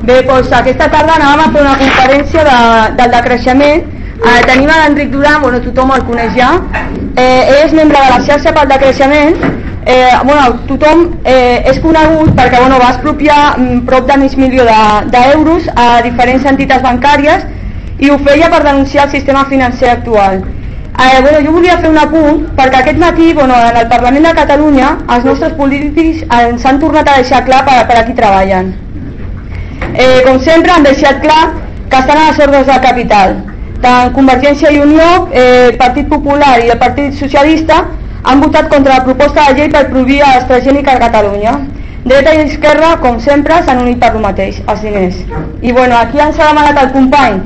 Bé, doncs aquesta tarda anàvem a fer una conferència de, del decreixement. Eh, tenim l'Enric Duran, bueno, tothom el coneix ja. Eh, ell és membre de la xarxa pel decreixement. Eh, bueno, tothom eh, és conegut perquè bueno, va expropiar mm, prop de mig milió d'euros de, a diferents entitats bancàries i ho feia per denunciar el sistema financer actual. Eh, bueno, jo volia fer un apunt perquè aquest matí bueno, en el Parlament de Catalunya els nostres polítics ens han tornat a deixar clar per, per a qui treballen. Eh, com sempre han deixat clar que estan a les ordres del capital. Tant Convergència i Unió, eh, Partit Popular i el Partit Socialista han votat contra la proposta de llei per prohibir l'AstraZeneca a Catalunya. Dreta i esquerra, com sempre, s'han unit per lo mateix, els diners. I bueno, aquí ens ha demanat el company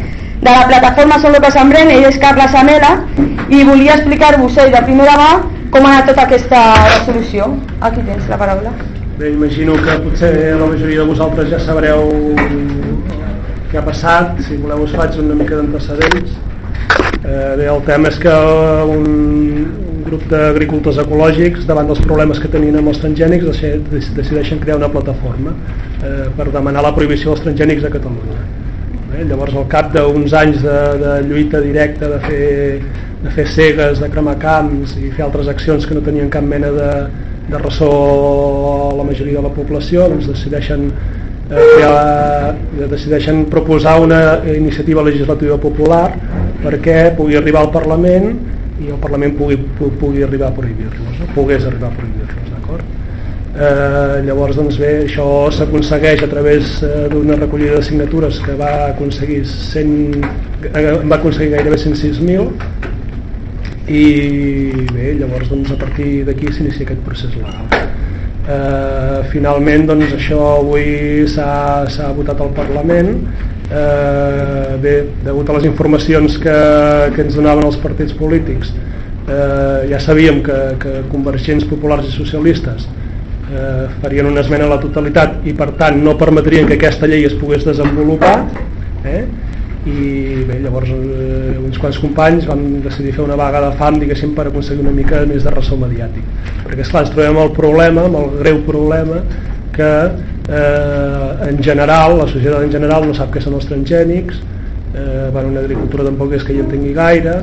de la plataforma Solo que Sembrem, ell és Carles Amela, i volia explicar-vos ell de primera mà com ha anat tota aquesta resolució. Aquí tens la paraula. Bé, imagino que potser la majoria de vosaltres ja sabreu què ha passat, si voleu us faig una mica d'antecedents. Eh, bé, el tema és que un, un grup d'agricultors ecològics, davant dels problemes que tenien amb els transgènics, decideixen crear una plataforma eh, per demanar la prohibició dels transgènics a Catalunya. Eh, llavors, al cap d'uns anys de, de lluita directa, de fer, de fer cegues, de cremar camps i fer altres accions que no tenien cap mena de, de ressò a la majoria de la població doncs decideixen eh, crear, decideixen proposar una iniciativa legislativa popular perquè pugui arribar al Parlament i el Parlament pugui, pugui arribar a prohibir-los, no? pogués arribar a prohibir-los, d'acord? Eh, llavors, doncs bé, això s'aconsegueix a través eh, d'una recollida de signatures que va aconseguir 100, eh, va aconseguir gairebé 106.000 i bé, llavors doncs, a partir d'aquí s'inicia aquest procés legal. Eh, finalment doncs, això avui s'ha votat al Parlament eh, bé, degut a les informacions que, que ens donaven els partits polítics eh, ja sabíem que, que convergents populars i socialistes eh, farien una esmena a la totalitat i per tant no permetrien que aquesta llei es pogués desenvolupar eh? i bé, llavors uns quants companys vam decidir fer una vaga de fam diguéssim per aconseguir una mica més de ressò mediàtic perquè esclar ens trobem el problema amb el greu problema que eh, en general, la societat en general no sap què són els transgènics eh, bueno, una agricultura tampoc és que hi entengui gaire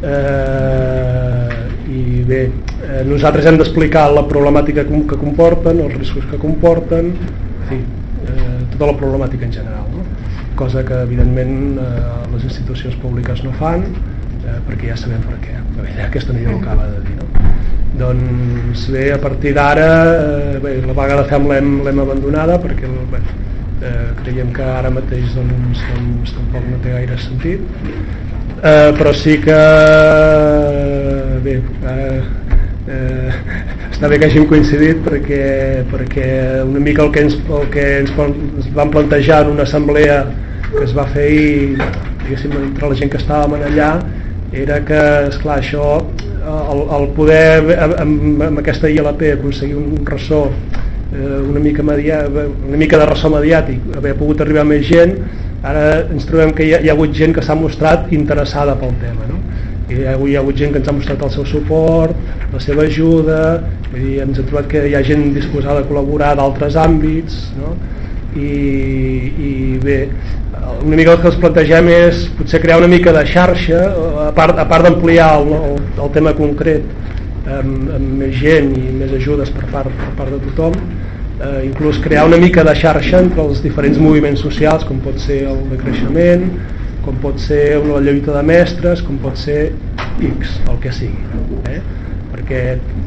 eh, i bé eh, nosaltres hem d'explicar la problemàtica que comporten, els riscos que comporten en fi, eh, tota la problemàtica en general no? Cosa que evidentment eh, les institucions públiques no fan eh, perquè ja sabem per què bé, aquesta no ho acaba de dir no? doncs bé, a partir d'ara eh, la vaga de fem l'hem abandonada perquè bé, eh, creiem que ara mateix doncs, doncs tampoc no té gaire sentit eh, però sí que eh, bé eh, eh, està bé que hàgim coincidit perquè, perquè una mica el que ens, el que ens, ens van plantejar en una assemblea que es va fer ahir diguéssim, entre la gent que estàvem allà era que, esclar, això el, el poder amb, amb aquesta ILP aconseguir un ressò eh, una, mica media, una mica de ressò mediàtic haver pogut arribar més gent ara ens trobem que hi ha, hi ha hagut gent que s'ha mostrat interessada pel tema no? I hi ha, hi ha hagut gent que ens ha mostrat el seu suport la seva ajuda dir, ens hem trobat que hi ha gent disposada a col·laborar d'altres àmbits no? I, i bé una mica el que els plantegem és potser crear una mica de xarxa a part, a part d'ampliar el, el, el tema concret amb, amb més gent i més ajudes per part, per part de tothom eh, inclús crear una mica de xarxa entre els diferents moviments socials com pot ser el de creixement com pot ser la lluita de mestres com pot ser X, el que sigui eh? perquè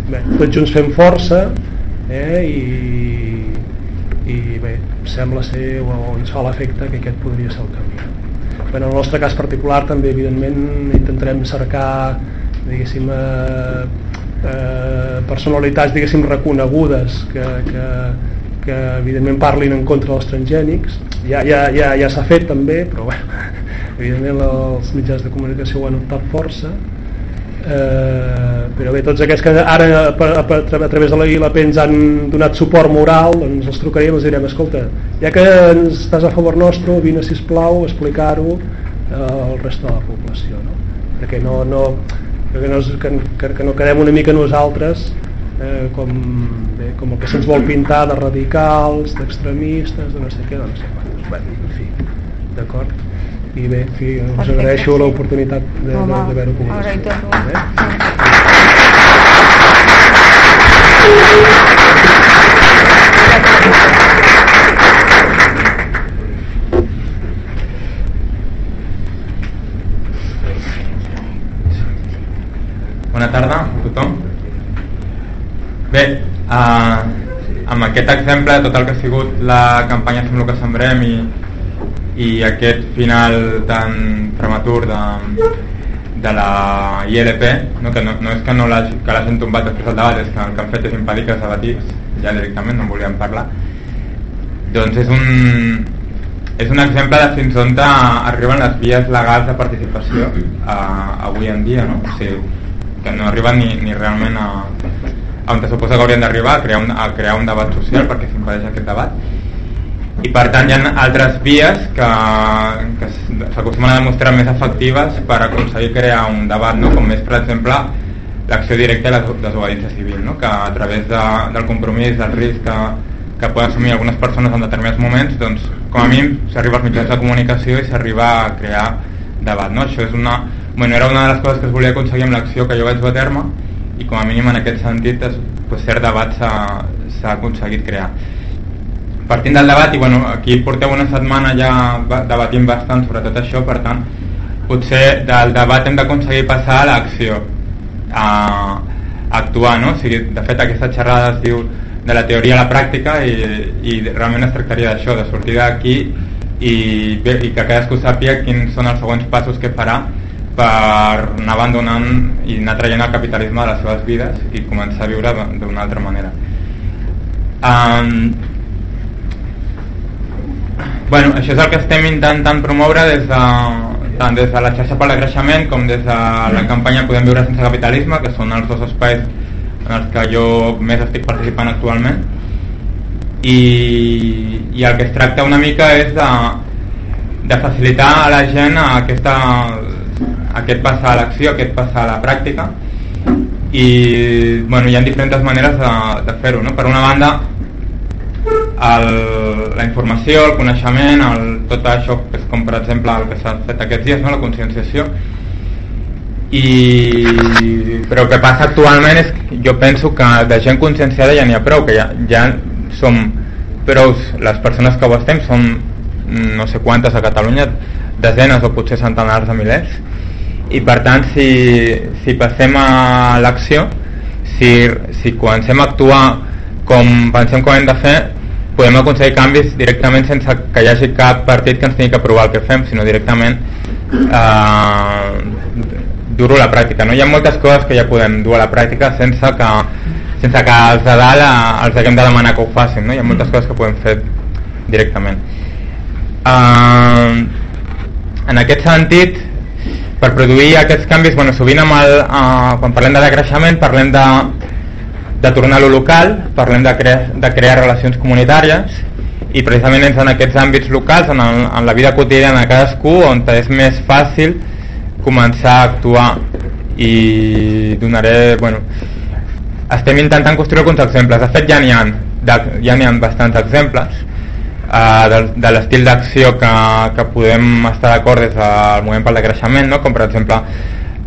bé, tots junts fem força eh? i i bé, sembla ser o ens fa l'efecte que aquest podria ser el camí. Bé, en el nostre cas particular també evidentment intentarem cercar diguéssim eh, eh, personalitats diguéssim reconegudes que, que, que evidentment parlin en contra dels transgènics. Ja, ja, ja, ja s'ha fet també però bé, evidentment els mitjans de comunicació ho han optat força eh, però bé, tots aquests que ara a, a, a, a través de la ILP ens han donat suport moral doncs els trucaríem i els direm escolta, ja que estàs a favor nostre vine sisplau a explicar-ho eh, al resto de la població no? perquè no, no, que, no, que, que, que no quedem una mica nosaltres eh, com, bé, com el que se'ns vol pintar de radicals, d'extremistes de no sé què, de no sé quantos en fi, d'acord? I bé, en fi, us agraeixo l'oportunitat d'haver-ho pogut. Eh? Bona tarda a tothom. Bé, uh, amb aquest exemple de tot el que ha sigut la campanya Fem el que sembrem i, i aquest final tan prematur de, de la ILP, no, que no, no és que no que l'hagin tombat després del debat, és que el que han fet és impedir que es ja directament, no en volíem parlar. Doncs és un, és un exemple de fins on arriben les vies legals de participació uh, avui en dia, no? O sigui, que no arriben ni, ni realment a, a on se suposa que haurien d'arribar, a, crear un, a crear un debat social perquè s'impedeix aquest debat i per tant hi ha altres vies que, que s'acostumen a demostrar més efectives per aconseguir crear un debat, no? com és per exemple l'acció directa i la desobediència civil, no? que a través de, del compromís, del risc que, que poden assumir algunes persones en determinats moments, doncs com a mínim s'arriba als mitjans de comunicació i s'arriba a crear debat. No? Això és una, bueno, era una de les coses que es volia aconseguir amb l'acció que jo vaig dur a terme i com a mínim en aquest sentit es, pues, cert debat s'ha aconseguit crear partint del debat, i bueno, aquí porteu una setmana ja debatint bastant sobre tot això, per tant, potser del debat hem d'aconseguir passar a l'acció, a, actuar, no? O sigui, de fet, aquesta xerrada es diu de la teoria a la pràctica i, i realment es tractaria d'això, de sortir d'aquí i, i que cadascú sàpiga quins són els següents passos que farà per anar abandonant i anar traient el capitalisme de les seves vides i començar a viure d'una altra manera. Um, bueno, això és el que estem intentant promoure des de, tant des de la xarxa per creixement com des de la campanya Podem viure sense capitalisme, que són els dos espais en els que jo més estic participant actualment i, i el que es tracta una mica és de, de facilitar a la gent aquesta, aquest passar a l'acció, aquest passar a la pràctica i bueno, hi ha diferents maneres de, de fer-ho no? per una banda el, la informació, el coneixement, el, tot això que és com per exemple el que s'ha fet aquests dies, no? la conscienciació. I però el que passa actualment és que jo penso que de gent conscienciada ja n'hi ha prou que ja, ja som prou les persones que ho estem són no sé quantes a Catalunya desenes o potser centenars de milers. I per tant si, si passem a l'acció si, si comencem a actuar com pensem que hem de fer podem aconseguir canvis directament sense que hi hagi cap partit que ens tingui que aprovar el que fem, sinó directament eh, dur-ho a la pràctica. No? Hi ha moltes coses que ja podem dur a la pràctica sense que, sense que els de dalt eh, els haguem de demanar que ho facin. No? Hi ha moltes coses que podem fer directament. Eh, en aquest sentit, per produir aquests canvis, bueno, sovint amb el, eh, quan parlem de decreixement parlem de de tornar a lo local, parlem de, cre de crear relacions comunitàries i precisament és en aquests àmbits locals, en, el, en la vida quotidiana de cadascú, on és més fàcil començar a actuar i donaré, bueno, estem intentant construir alguns exemples, de fet ja n'hi ha, ja ha bastants exemples uh, de, de l'estil d'acció que, que podem estar d'acord des del moviment pel decreixement, no? com per exemple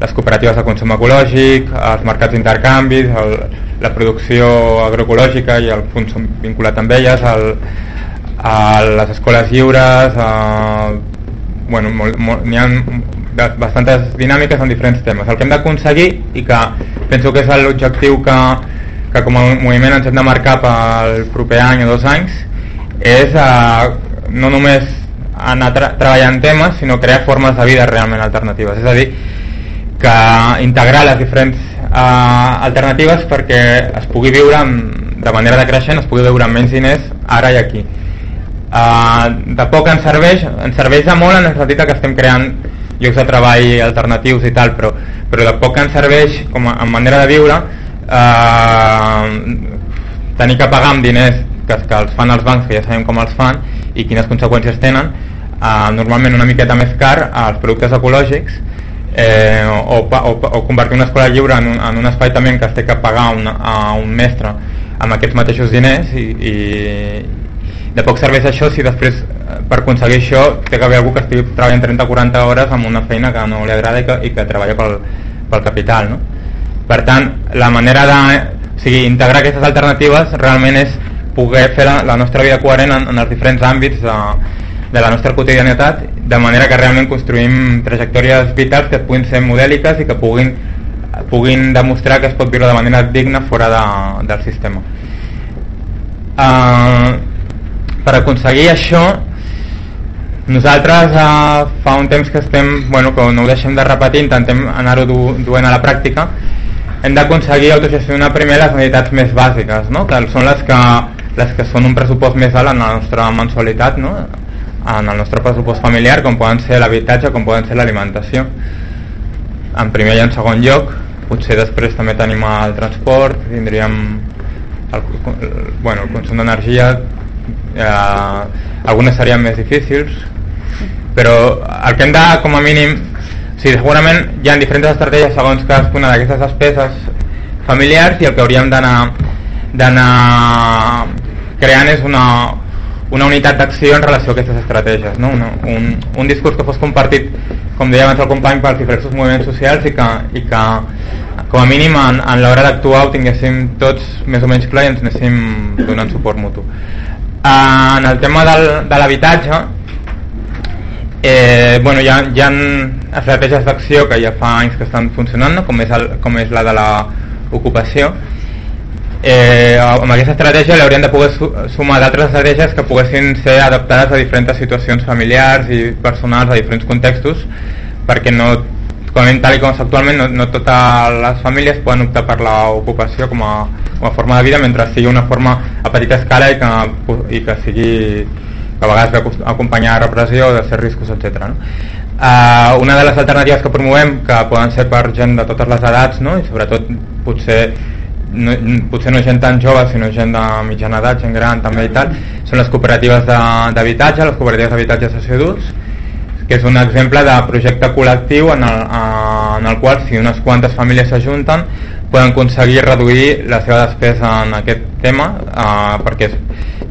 les cooperatives de consum ecològic, els mercats d'intercanvis, la producció agroecològica i el consum vinculat amb elles, el, a les escoles lliures, a, bueno, n'hi ha bastantes dinàmiques en diferents temes. El que hem d'aconseguir, i que penso que és l'objectiu que, que com a moviment ens hem de marcar pel proper any o dos anys, és eh, no només anar tra treballant temes, sinó crear formes de vida realment alternatives. És a dir, que integrar les diferents uh, alternatives perquè es pugui viure amb, de manera decreixent, es pugui viure amb menys diners ara i aquí. Uh, de poc ens serveix, ens serveix de molt en el sentit que estem creant llocs de treball alternatius i tal, però, però de poc ens serveix com a, a manera de viure uh, tenir que pagar amb diners que, que els fan els bancs, que ja sabem com els fan i quines conseqüències tenen, uh, normalment una miqueta més car als productes ecològics eh, o, o, o convertir una escola lliure en un, en un espai també en què es té que pagar una, a un mestre amb aquests mateixos diners i, i de poc serveix això si després eh, per aconseguir això té que haver algú que estigui treballant 30-40 hores amb una feina que no li agrada i que, i que treballa pel, pel capital no? per tant la manera de o sigui, integrar aquestes alternatives realment és poder fer la, la nostra vida coherent en, en els diferents àmbits de, de la nostra quotidianitat de manera que realment construïm trajectòries vitals que puguin ser modèliques i que puguin, puguin demostrar que es pot viure de manera digna fora de, del sistema uh, per aconseguir això nosaltres uh, fa un temps que estem bueno, que no ho deixem de repetir intentem anar-ho du duent a la pràctica hem d'aconseguir autogestionar primer les necessitats més bàsiques no? que són les que, les que són un pressupost més alt en la nostra mensualitat no? En el nostre pressupost familiar com poden ser l'habitatge, com poden ser l'alimentació. En primer i en segon lloc potser després també tenim el transport tindríem el, el, bueno, el consum d'energia eh, algunes serien més difícils però el que hem de com a mínim sí, segurament hi ha diferents estratègies segons cadascuna d'aquestes despeses familiars i el que hauríem d'anar d'anar creant és una, una unitat d'acció en relació a aquestes estratègies no? Una, un, un discurs que fos compartit com deia abans el company pels diversos moviments socials i que, i que com a mínim en, en l'hora d'actuar ho tinguéssim tots més o menys clar i ens anéssim donant suport mutu uh, en el tema del, de l'habitatge eh, bueno, hi ha, hi ha estratègies d'acció que ja fa anys que estan funcionant no? com, és el, com és la de l'ocupació eh, amb aquesta estratègia l'haurien de poder sumar d'altres estratègies que poguessin ser adaptades a diferents situacions familiars i personals a diferents contextos perquè no com tal com és actualment no, no totes les famílies poden optar per l'ocupació com, a, com a forma de vida mentre sigui una forma a petita escala i que, i que sigui que a vegades ve acompanyar repressió, de ser riscos, etc. No? Uh, una de les alternatives que promovem que poden ser per gent de totes les edats no? i sobretot potser no, potser no gent tan jove sinó gent de mitjana edat, gent gran també i tal són les cooperatives d'habitatge les cooperatives d'habitatge socioadults que és un exemple de projecte col·lectiu en el, en el qual si unes quantes famílies s'ajunten poden aconseguir reduir la seva despesa en aquest tema eh, perquè és,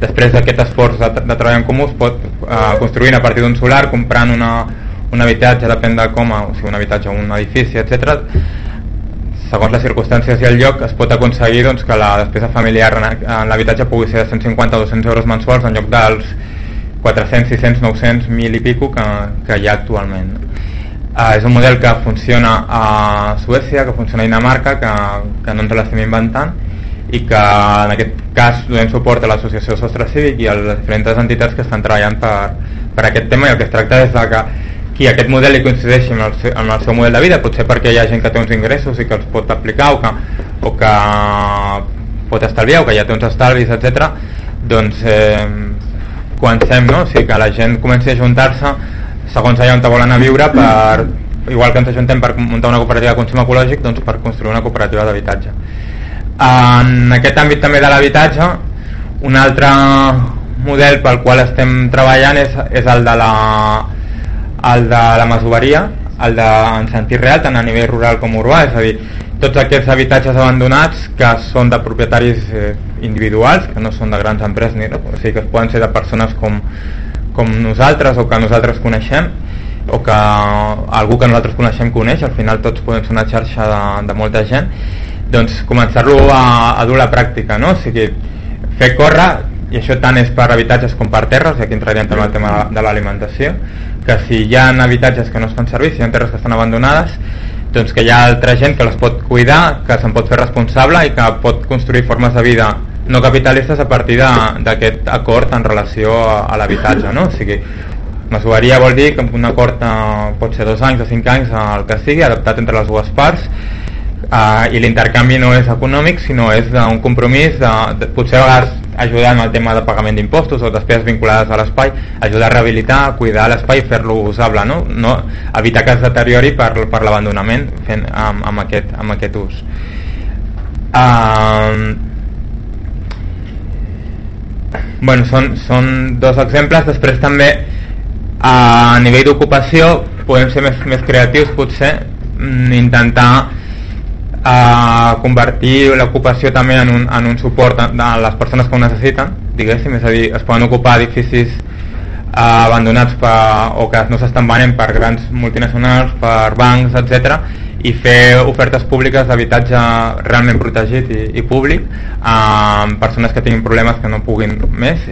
després d'aquest esforç de, de treball en comú es pot eh, construir a partir d'un solar comprant una, un habitatge, depèn de com, o sigui, un habitatge o un edifici, etc segons les circumstàncies i el lloc es pot aconseguir doncs, que la despesa familiar en l'habitatge pugui ser de 150 o 200 euros mensuals en lloc dels 400, 600, 900, 1.000 i pico que, que hi ha actualment. Uh, és un model que funciona a Suècia, que funciona a Dinamarca, que, que no ens l'estem inventant i que en aquest cas donem suport a l'associació Sostre Cívic i a les diferents entitats que estan treballant per, per aquest tema i el que es tracta és de que qui aquest model li coincideixi amb el, seu, amb el seu model de vida, potser perquè hi ha gent que té uns ingressos i que els pot aplicar o que, o que pot estalviar o que ja té uns estalvis, etc. doncs eh, comencem, no? o sigui, que la gent comenci a ajuntar-se segons allà on volen a viure per, igual que ens ajuntem per muntar una cooperativa de consum ecològic doncs per construir una cooperativa d'habitatge en aquest àmbit també de l'habitatge un altre model pel qual estem treballant és, és el de la el de la masoveria, el de en sentit real, tant a nivell rural com urbà, és a dir, tots aquests habitatges abandonats que són de propietaris eh, individuals, que no són de grans empreses, ni, o sigui, que poden ser de persones com, com nosaltres o que nosaltres coneixem, o que algú que nosaltres coneixem coneix, al final tots podem ser una xarxa de, de molta gent, doncs començar-lo a, a dur la pràctica, no? O sigui, fer córrer, i això tant és per habitatges com per terres, i aquí entraríem també el tema de l'alimentació, que si hi ha habitatges que no es fan servir, si hi ha terres que estan abandonades, doncs que hi ha altra gent que les pot cuidar, que se'n pot fer responsable i que pot construir formes de vida no capitalistes a partir d'aquest acord en relació a, a l'habitatge, no? O sigui, masoveria vol dir que un acord eh, pot ser dos anys o cinc anys el que sigui, adaptat entre les dues parts uh, i l'intercanvi no és econòmic sinó és un compromís de, de, potser a vegades ajudar en el tema de pagament d'impostos o despeses vinculades a l'espai ajudar a rehabilitar, cuidar l'espai i fer-lo usable no? no? evitar que es deteriori per, per l'abandonament fent amb, amb, aquest, amb aquest ús uh, bueno, són, són dos exemples després també a nivell d'ocupació podem ser més, més creatius potser intentar a convertir l'ocupació també en un, en un suport a, a les persones que ho necessiten diguéssim, és a dir, es poden ocupar edificis eh, abandonats per, o que no s'estan venent per grans multinacionals, per bancs, etc i fer ofertes públiques d'habitatge realment protegit i, i públic amb persones que tinguin problemes que no puguin més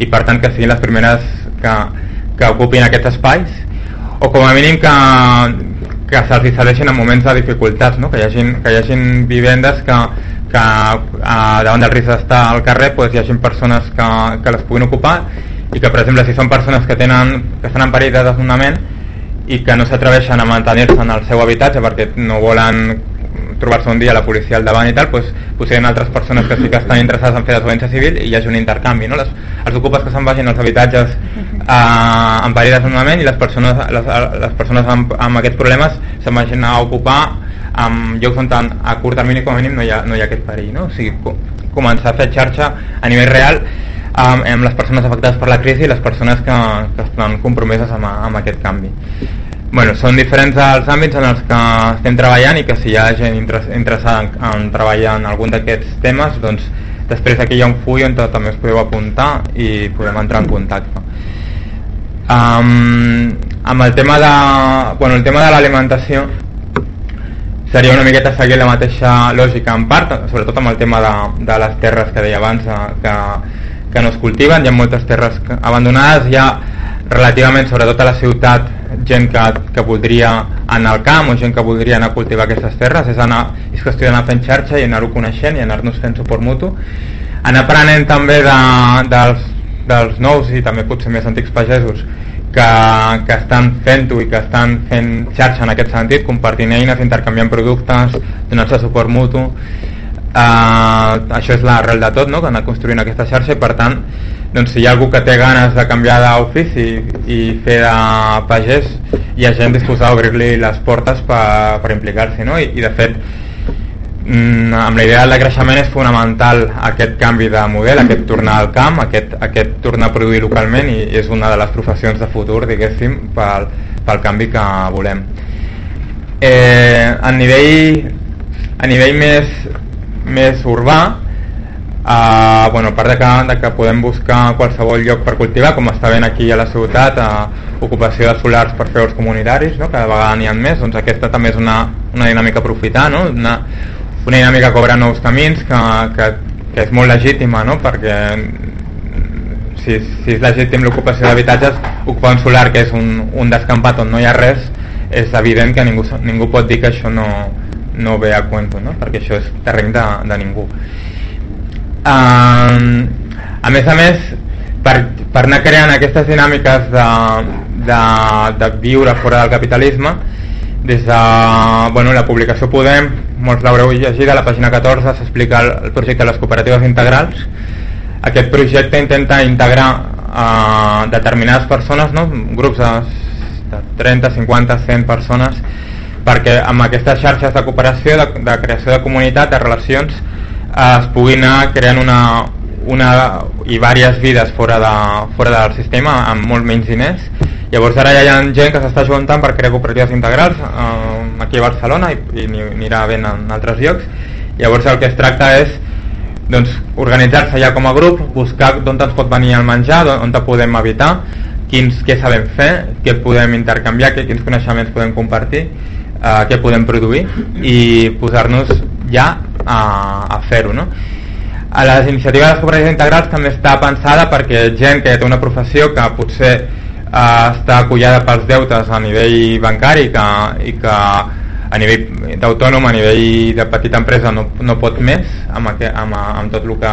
i per tant que siguin les primeres que, que ocupin aquests espais o com a mínim que, que se'ls cedeixin en moments de dificultats, no? que, hi hagin, que hi hagin vivendes que, que eh, davant del risc d'estar al carrer pues, hi hagin persones que, que les puguin ocupar i que per exemple si són persones que, tenen, que estan en perill de desnonament i que no s'atreveixen a mantenir-se en el seu habitatge perquè no volen trobar-se un dia la policia al davant i tal, doncs, potser hi ha altres persones que sí que estan interessades en fer desobediència civil i hi hagi un intercanvi. No? Les, els ocupes que se'n vagin als habitatges eh, en perill de desnonament i les persones, les, les persones amb, amb aquests problemes se'n vagin a ocupar en llocs on tant, a curt termini com a mínim no hi ha, no hi ha aquest perill. No? O sigui, començar a fer xarxa a nivell real amb, amb les persones afectades per la crisi i les persones que, que estan compromeses amb, amb aquest canvi. Bueno, són diferents els àmbits en els que estem treballant i que si hi ha gent interessada en, en treballar en algun d'aquests temes, doncs després aquí hi ha un full on també us podeu apuntar i podem entrar en contacte. Um, amb el tema de, bueno, el tema de l'alimentació seria una miqueta seguir la mateixa lògica en part, sobretot amb el tema de, de les terres que deia abans, que, que no es cultiven, hi ha moltes terres abandonades, hi ha relativament, sobretot a la ciutat, gent que, que voldria anar al camp o gent que voldria anar a cultivar aquestes terres, és, anar, és qüestió d'anar fent xarxa i anar-ho coneixent i anar-nos fent suport mutu. Anar aprenent també de, dels, dels nous i també potser més antics pagesos que, que estan fent-ho i que estan fent xarxa en aquest sentit, compartint eines, intercanviant productes, donant-se suport mutu Uh, això és l'arrel de tot, no? que anar construint aquesta xarxa i per tant doncs, si hi ha algú que té ganes de canviar d'ofici i fer de pagès hi ha gent disposada a obrir-li les portes per, per implicar-s'hi no? I, i de fet mm, amb la idea del creixement és fonamental aquest canvi de model, aquest tornar al camp aquest, aquest tornar a produir localment i és una de les professions de futur diguéssim pel, pel canvi que volem eh, a nivell a nivell més més urbà Uh, bueno, a part de que, de que podem buscar qualsevol lloc per cultivar, com està ben aquí a la ciutat, uh, ocupació de solars per fer els comunitaris, no? cada vegada n'hi ha més, doncs aquesta també és una, una dinàmica a aprofitar, no? una, una dinàmica que obre nous camins, que, que, que és molt legítima, no? perquè si, si és legítim l'ocupació d'habitatges, ocupar un solar que és un, un descampat on no hi ha res, és evident que ningú, ningú pot dir que això no, no ve a cuento, no? perquè això és terreny de, de ningú. Um, a més a més, per, per anar creant aquestes dinàmiques de, de, de viure fora del capitalisme, des de bueno, la publicació Podem, molts l'haureu llegit, a la pàgina 14 s'explica el, el projecte de les cooperatives integrals. Aquest projecte intenta integrar uh, determinades persones, no? grups de, de 30, 50, 100 persones, perquè amb aquestes xarxes de cooperació, de, de creació de comunitat, de relacions, eh, es puguin anar creant una, una i diverses vides fora, de, fora del sistema amb molt menys diners. Llavors ara ja hi ha gent que s'està juntant per crear cooperatives integrals eh, aquí a Barcelona i, i anirà ben en altres llocs. Llavors el que es tracta és doncs, organitzar-se ja com a grup, buscar d'on ens pot venir el menjar, on te podem evitar, quins, què sabem fer, què podem intercanviar, què, quins coneixements podem compartir eh, què podem produir i posar-nos ja a, a fer-ho no? a les iniciatives de les cooperatives integrals també està pensada perquè gent que té una professió que potser eh, està acollada pels deutes a nivell bancari que, i que a nivell d'autònom, a nivell de petita empresa no, no pot més amb, aquest, amb, amb tot el que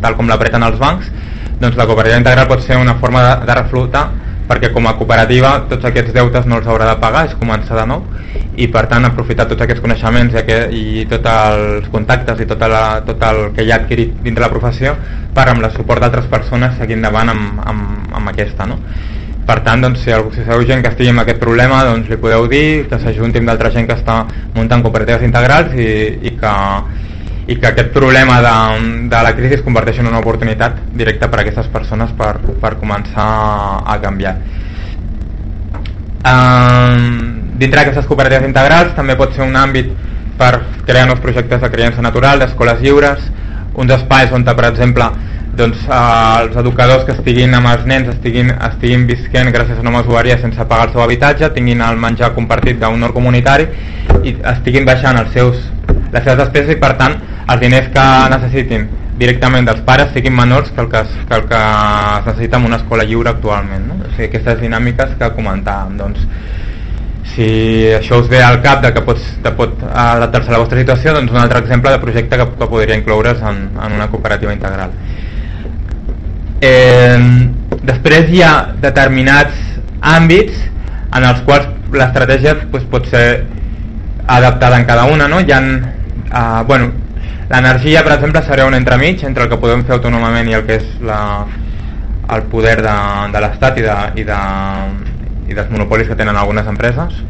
tal com l'apreten els bancs doncs la cooperativa integral pot ser una forma de, de reflotar perquè com a cooperativa tots aquests deutes no els haurà de pagar, és començar de nou i per tant aprofitar tots aquests coneixements i, aquest, i tots els contactes i tot, la, tot el que hi ha adquirit dintre la professió per amb el suport d'altres persones seguir endavant amb, amb, amb aquesta no? per tant, doncs, si, algú, si sabeu gent que estigui amb aquest problema doncs li podeu dir que s'ajunti amb d'altra gent que està muntant cooperatives integrals i, i que i que aquest problema de, de la crisi es converteix en una oportunitat directa per a aquestes persones per, per començar a canviar. Um, dintre d'aquestes cooperatives integrals també pot ser un àmbit per crear nous projectes de creença natural, d'escoles lliures, uns espais on, per exemple, doncs, eh, els educadors que estiguin amb els nens estiguin, estiguin visquent gràcies a una masoveria sense pagar el seu habitatge, tinguin el menjar compartit d'un honor comunitari i estiguin baixant els seus, les seves despeses i per tant els diners que necessitin directament dels pares siguin menors que el que, es, que el que es necessita en una escola lliure actualment. No? O sigui, aquestes dinàmiques que comentàvem. Doncs, si això us ve al cap de que pots, de pot adaptar-se a la vostra situació, doncs un altre exemple de projecte que, que podria incloure's en, en una cooperativa integral. Eh, després hi ha determinats àmbits en els quals l'estratègia pues, pot ser adaptada en cada una. No? Hi ha, eh, bueno, L'energia, per exemple, seria un entremig entre el que podem fer autònomament i el que és la, el poder de, de l'Estat i, de, i, de, i dels monopolis que tenen algunes empreses.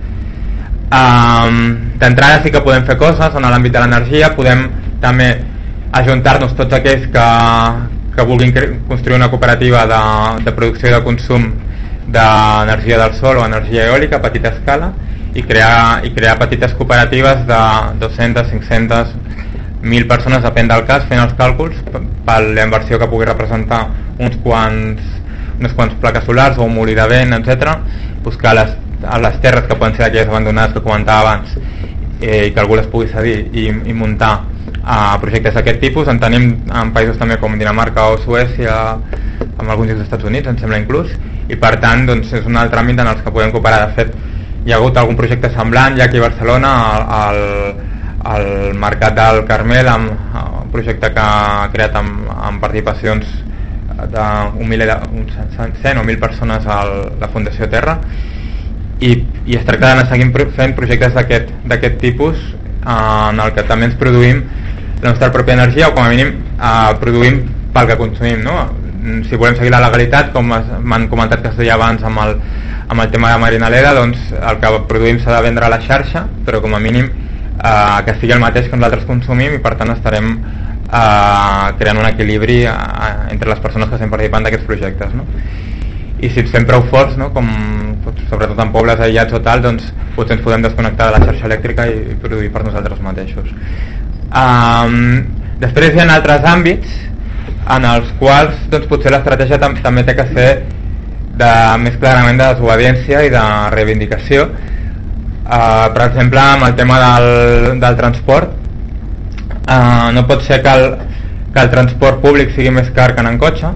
Um, D'entrada sí que podem fer coses en l'àmbit de l'energia, podem també ajuntar-nos tots aquells que, que vulguin construir una cooperativa de, de producció i de consum d'energia del sol o energia eòlica a petita escala i crear, i crear petites cooperatives de 200, 500, 1.000 persones, depèn del cas, fent els càlculs per la inversió que pugui representar uns quants, unes quants plaques solars o un molí de vent, etc. Buscar les, a les terres que poden ser aquelles abandonades que comentava abans eh, i que algú les pugui cedir i, i muntar a uh, projectes d'aquest tipus. En tenim en països també com Dinamarca o Suècia, amb alguns dels Estats Units, em sembla inclús, i per tant doncs, és un altre àmbit en els que podem cooperar. De fet, hi ha hagut algun projecte semblant ja aquí a Barcelona, al, al el Mercat del Carmel, amb, un projecte que ha creat amb, amb participacions d'un miler, un 100 o 1.000 persones a la Fundació Terra i, i es tracta d'anar seguint fent projectes d'aquest tipus en el que també ens produïm la nostra pròpia energia o com a mínim eh, produïm pel que consumim no? si volem seguir la legalitat com m'han comentat que es deia abans amb el, amb el tema de Marinaleda doncs el que produïm s'ha de vendre a la xarxa però com a mínim eh, que sigui el mateix que nosaltres consumim i per tant estarem eh, creant un equilibri eh, entre les persones que estem participant d'aquests projectes no? i si fem prou forts no? com sobretot en pobles aïllats o tal doncs potser ens podem desconnectar de la xarxa elèctrica i produir per nosaltres mateixos um, després hi ha altres àmbits en els quals doncs, potser l'estratègia tam també té que ser de, més clarament de desobediència i de reivindicació Uh, per exemple, amb el tema del, del transport, uh, no pot ser que el, que el transport públic sigui més car que anar en cotxe,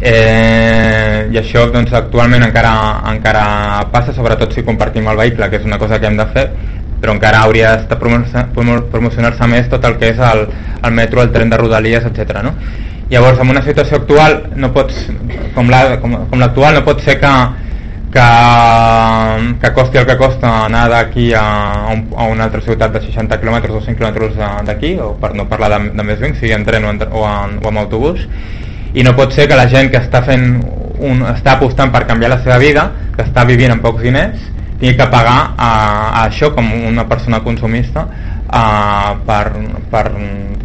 eh, i això doncs, actualment encara, encara passa, sobretot si compartim el vehicle, que és una cosa que hem de fer, però encara hauria de promocionar-se més tot el que és el, el metro, el tren de rodalies, etc. No? Llavors, en una situació actual, no pots, com l'actual, com, com no pot ser que, que, que costi el que costa anar d'aquí a, un, a una altra ciutat de 60 km o 100 km d'aquí, o per no parlar de, de més vinc, sigui en tren o, en, o, en, o amb autobús, i no pot ser que la gent que està fent un, està apostant per canviar la seva vida, que està vivint amb pocs diners, tingui que pagar a, a això com una persona consumista a, per, per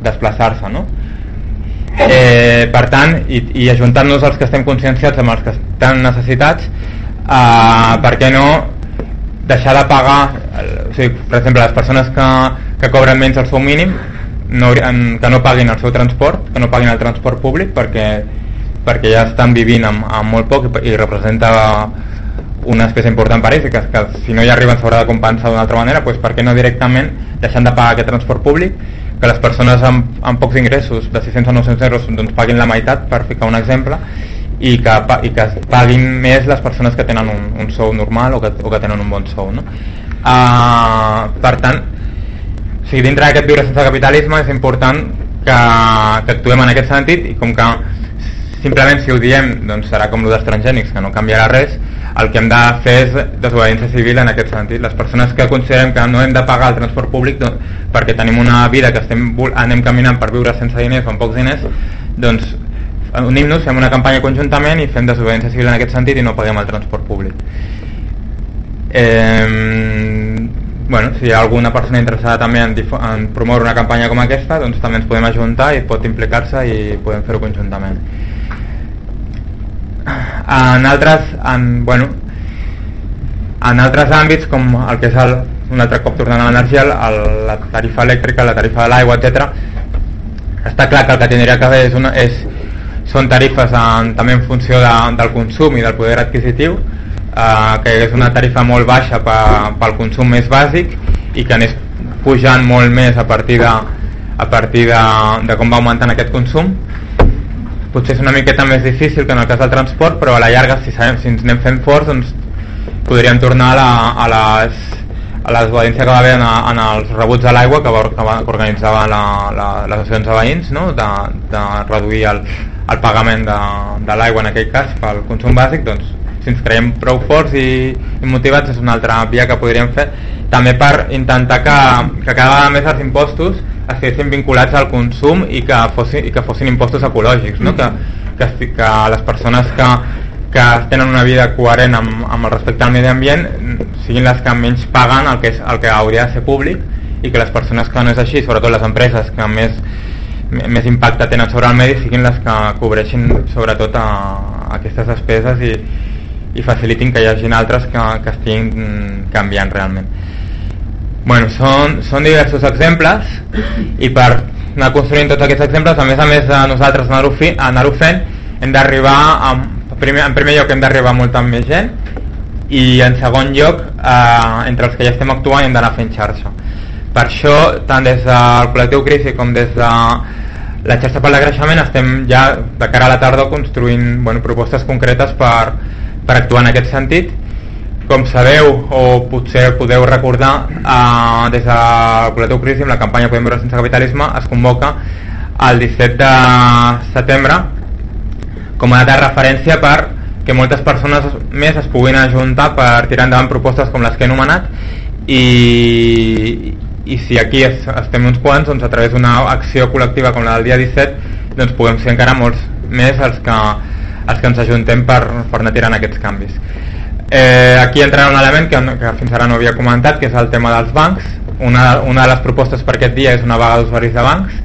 desplaçar-se, no? Eh, per tant, i, i ajuntant-nos els que estem conscienciats amb els que estan necessitats, uh, per què no deixar de pagar o sigui, per exemple les persones que, que cobren menys el seu mínim no, que no paguin el seu transport que no paguin el transport públic perquè, perquè ja estan vivint amb, amb molt poc i, i representa una espècie important per ells que, que si no hi arriben s'haurà de compensar d'una altra manera doncs per què no directament deixant de pagar aquest transport públic que les persones amb, amb pocs ingressos de 600 o 900 euros doncs paguin la meitat per ficar un exemple i que, i que paguin més les persones que tenen un, un sou normal o que, o que tenen un bon sou no? uh, per tant o sigui, dintre d'aquest viure sense capitalisme és important que, que actuem en aquest sentit i com que simplement si ho diem doncs serà com el dels transgènics que no canviarà res el que hem de fer és desobediència civil en aquest sentit les persones que considerem que no hem de pagar el transport públic doncs, perquè tenim una vida que estem, anem caminant per viure sense diners o amb pocs diners doncs unim-nos, fem una campanya conjuntament i fem desobediència civil en aquest sentit i no paguem el transport públic. Eh, bueno, si hi ha alguna persona interessada també en, en promoure una campanya com aquesta, doncs també ens podem ajuntar i pot implicar-se i podem fer-ho conjuntament. En altres, en, bueno, en altres àmbits, com el que és el, un altre cop tornant a l'energia, la tarifa elèctrica, la tarifa de l'aigua, etc. està clar que el que tindria que haver és, una, és són tarifes en, també en funció de, del consum i del poder adquisitiu eh, que és una tarifa molt baixa pel consum més bàsic i que anés pujant molt més a partir de, a partir de, de com va augmentant aquest consum potser és una miqueta més difícil que en el cas del transport però a la llarga si, sabem, si ens anem fent forts doncs podríem tornar a, la, a les a la desobediència que va haver en, en els rebuts de l'aigua que, que, va, que organitzava la, la, les associacions de veïns no? de, de reduir el, el pagament de, de l'aigua en aquell cas pel consum bàsic doncs si ens creiem prou forts i, i motivats és una altra via que podríem fer també per intentar que, que cada vegada més els impostos estiguessin vinculats al consum i que fossin, i que fossin impostos ecològics no? que, que, que les persones que, que tenen una vida coherent amb, amb el respecte al medi ambient siguin les que menys paguen el que, és, el que hauria de ser públic i que les persones que no és així, sobretot les empreses que més, més impacte tenen sobre el medi siguin les que cobreixin sobretot a, a aquestes despeses i, i facilitin que hi hagin altres que, que estiguin canviant realment. Bueno, són, són diversos exemples i per anar construint tots aquests exemples, a més a més de nosaltres anar-ho fent, hem d'arribar primer, en primer lloc hem d'arribar a molta més gent i en segon lloc eh, entre els que ja estem actuant hem d'anar fent xarxa per això tant des del col·lectiu Crisi com des de la xarxa pel decreixement estem ja de cara a la tarda construint bueno, propostes concretes per, per actuar en aquest sentit. Com sabeu o potser podeu recordar eh, des del col·lectiu Crisi amb la campanya Podem viure sense capitalisme es convoca el 17 de setembre com a data de referència per que moltes persones més es puguin ajuntar per tirar endavant propostes com les que he anomenat i, i si aquí es, estem uns quants doncs a través d'una acció col·lectiva com la del dia 17 doncs puguem ser encara molts més els que, els que ens ajuntem per, per anar tirant aquests canvis. Eh, aquí entrarà un element que, que fins ara no havia comentat que és el tema dels bancs. Una, una de les propostes per aquest dia és una vaga d'usuaris de bancs.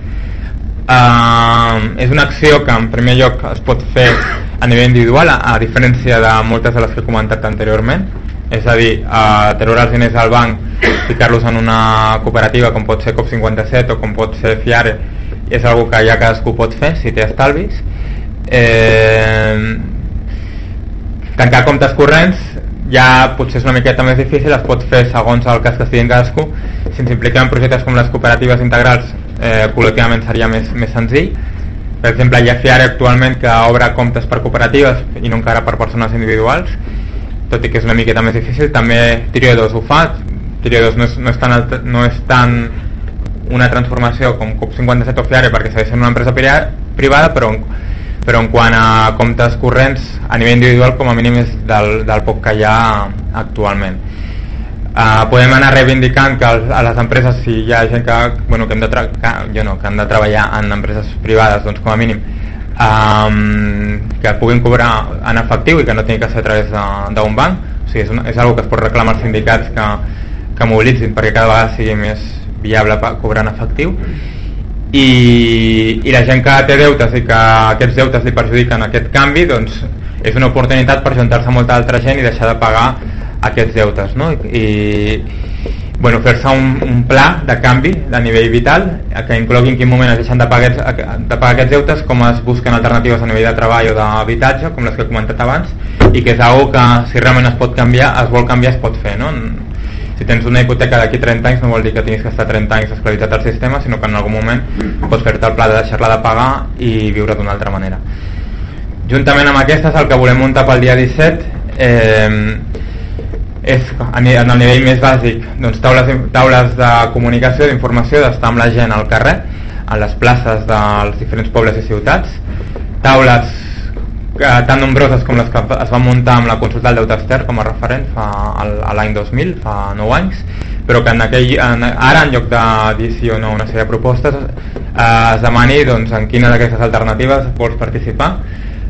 Uh, és una acció que en primer lloc es pot fer a nivell individual, a, a diferència de moltes de les que he comentat anteriorment. És a dir, uh, treure els diners al banc, ficar-los en una cooperativa com pot ser COP57 o com pot ser FIARE, és una que ja cadascú pot fer si té estalvis. Eh, tancar comptes corrents ja potser és una miqueta més difícil, es pot fer segons el cas que estigui en cadascú. Si ens impliquem en projectes com les cooperatives integrals, eh, col·lectivament seria més, més senzill. Per exemple, hi ha FIARE actualment que obre comptes per cooperatives i no encara per persones individuals, tot i que és una miqueta més difícil. També Triodos ho fa, Triodos no és, no és, tan, no és tan una transformació com COP57 o FIARE perquè segueix sent una empresa privada, però, però en quant a comptes corrents a nivell individual com a mínim és del, del poc que hi ha actualment. Uh, podem anar reivindicant que a les empreses si hi ha gent que, bueno, que, hem de que, jo no, que han de treballar en empreses privades doncs com a mínim um, que puguin cobrar en efectiu i que no tingui que ser a través d'un banc o sigui, és, una, és una que es pot reclamar als sindicats que, que mobilitzin perquè cada vegada sigui més viable cobrar en efectiu i, i la gent que té deutes i que aquests deutes li perjudiquen aquest canvi doncs és una oportunitat per juntar-se amb molta altra gent i deixar de pagar aquests deutes no? i bueno, fer-se un, un pla de canvi de nivell vital que inclogui en quin moment es deixen de pagar, de pagar aquests deutes com es busquen alternatives a nivell de treball o d'habitatge com les que he comentat abans i que és una que si realment es pot canviar es vol canviar es pot fer no? si tens una hipoteca d'aquí 30 anys no vol dir que tinguis que estar 30 anys esclavitzat al sistema sinó que en algun moment pots fer-te el pla de deixar-la de pagar i viure d'una altra manera juntament amb aquestes el que volem muntar pel dia 17 eh, és en el nivell més bàsic doncs, taules, taules de comunicació, d'informació, d'estar amb la gent al carrer, a les places dels diferents pobles i ciutats, taules eh, tan nombroses com les que es van muntar amb la consulta del deute extern com a referent fa, l'any 2000, fa 9 anys, però que en aquell, en, ara en lloc de dir sí o no una sèrie de propostes eh, es demani doncs, en quina d'aquestes alternatives vols participar.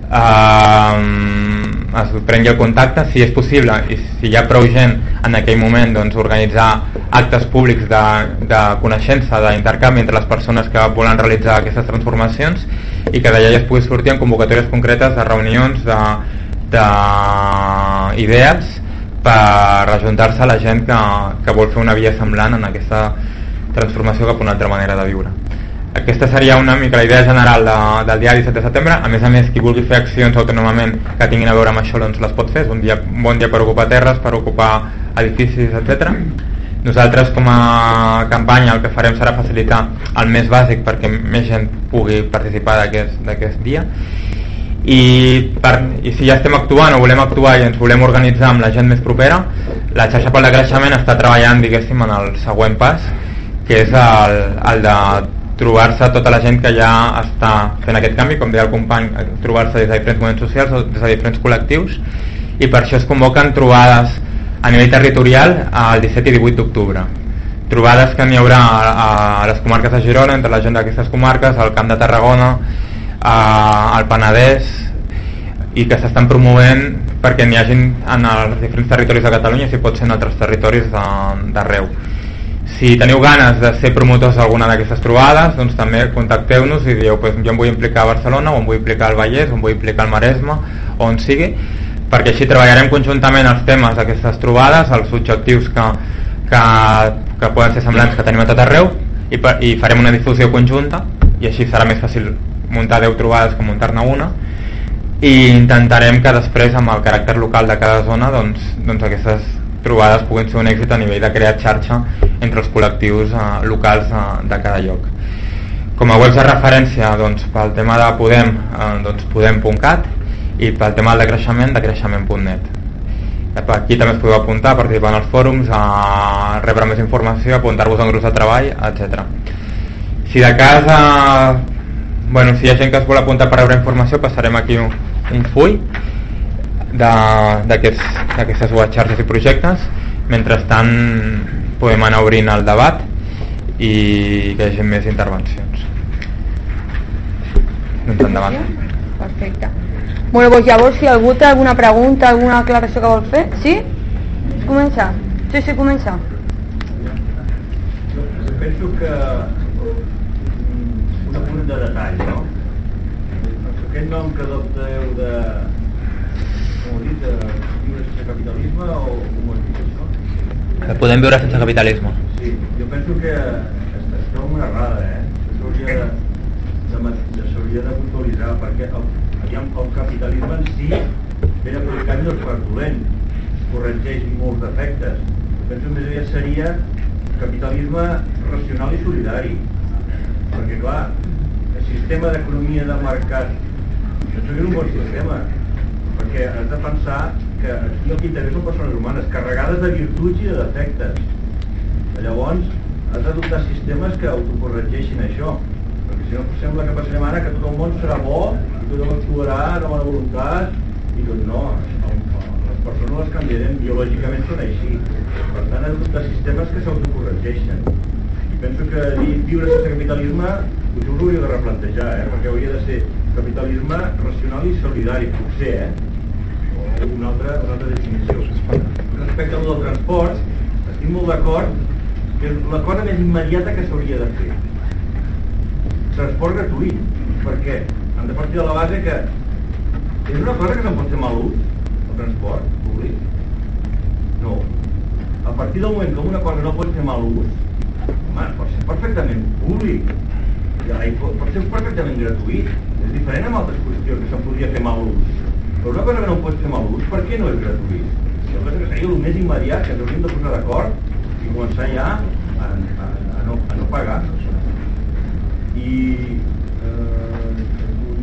Eh, es prengui el contacte, si és possible i si hi ha prou gent en aquell moment doncs, organitzar actes públics de, de coneixença, d'intercanvi entre les persones que volen realitzar aquestes transformacions i que d'allà ja es pugui sortir en convocatòries concretes de reunions d'idees per ajuntar-se a la gent que, que vol fer una via semblant en aquesta transformació cap a una altra manera de viure. Aquesta seria una mica la idea general de, del dia 17 de setembre. A més a més qui vulgui fer accions autònomament que tinguin a veure amb això doncs les pot fer. És un, dia, un bon dia per ocupar terres per ocupar edificis etc nosaltres com a campanya el que farem serà facilitar el més bàsic perquè més gent pugui participar d'aquest dia. I, per, i si ja estem actuant o volem actuar i ens volem organitzar amb la gent més propera la xarxa pel decreixement està treballant diguéssim en el següent pas que és el, el de trobar-se tota la gent que ja està fent aquest canvi, com deia el company, trobar-se des de diferents moments socials o des de diferents col·lectius i per això es convoquen trobades a nivell territorial el 17 i 18 d'octubre trobades que n'hi haurà a, a les comarques de Girona, entre la gent d'aquestes comarques, al Camp de Tarragona, a, al Penedès, i que s'estan promovent perquè n'hi hagin en els diferents territoris de Catalunya si pot ser en altres territoris d'arreu. Si teniu ganes de ser promotors d'alguna d'aquestes trobades, doncs també contacteu-nos i dieu pues, jo em vull implicar a Barcelona, o em vull implicar al Vallès, o em vull implicar al Maresme, o on sigui, perquè així treballarem conjuntament els temes d'aquestes trobades, els objectius que, que, que poden ser semblants que tenim a tot arreu i, i farem una difusió conjunta i així serà més fàcil muntar 10 trobades que muntar-ne una i intentarem que després amb el caràcter local de cada zona doncs, doncs aquestes trobades puguin ser un èxit a nivell de crear xarxa entre els col·lectius eh, locals eh, de cada lloc com a webs de referència doncs, pel tema de Podem eh, doncs, podem.cat i pel tema del decreixement, decreixement.net. Aquí també es podeu apuntar participar en els fòrums, a rebre més informació, apuntar-vos a un grup de treball, etc. Si de casa, bueno, si hi ha gent que es vol apuntar per rebre informació, passarem aquí un, un full d'aquestes web xarxes i projectes. Mentrestant podem anar obrint el debat i que hi hagi més intervencions. Doncs endavant. Perfecte. Bueno, doncs llavors, si algú té alguna pregunta, alguna aclaració que vol fer, sí? Comença. Sí, sí, comença. Jo penso que un apunt de detall, no? Aquest nom que adopteu de, com ho dit, de viure sense capitalisme o com ho dit això? Que podem viure sense capitalisme. Sí, jo penso que esteu una errada, eh? S'hauria de, de, de, de puntualitzar, perquè el, aviam, el capitalisme en si ben aplicat no és per dolent corregeix molts defectes penso més aviat seria capitalisme racional i solidari perquè clar el sistema d'economia de mercat això és un bon sistema perquè has de pensar que aquí el que interessa són persones humanes carregades de virtuts i de defectes llavors has d'adoptar sistemes que autocorregeixin això perquè si no sembla que passarem ara que tot el món serà bo tothom actuarà de bona voluntat i doncs no, les persones les canviarem, biològicament són així. Per tant, adoptar sistemes que s'autocorregeixen. I penso que dir viure sense capitalisme, us ho hauria de replantejar, eh? perquè hauria de ser capitalisme racional i solidari, potser, eh? Una altra, una altra definició. Respecte al transport, estic molt d'acord que és la cosa més immediata que s'hauria de fer. Transport gratuït. Per què? hem de partir de la base que és una cosa que no pot fer mal ús, el transport públic? No. A partir del moment que una cosa no pot fer mal ús, home, pot ser perfectament públic, i pot ser perfectament gratuït. És diferent amb altres qüestions que se'n podria fer mal ús. Però una cosa que no pot fer mal ús, per què no és gratuït? Jo penso que seria el més immediat que ens hauríem de posar d'acord i començar ja a, a, a, no, a no pagar. I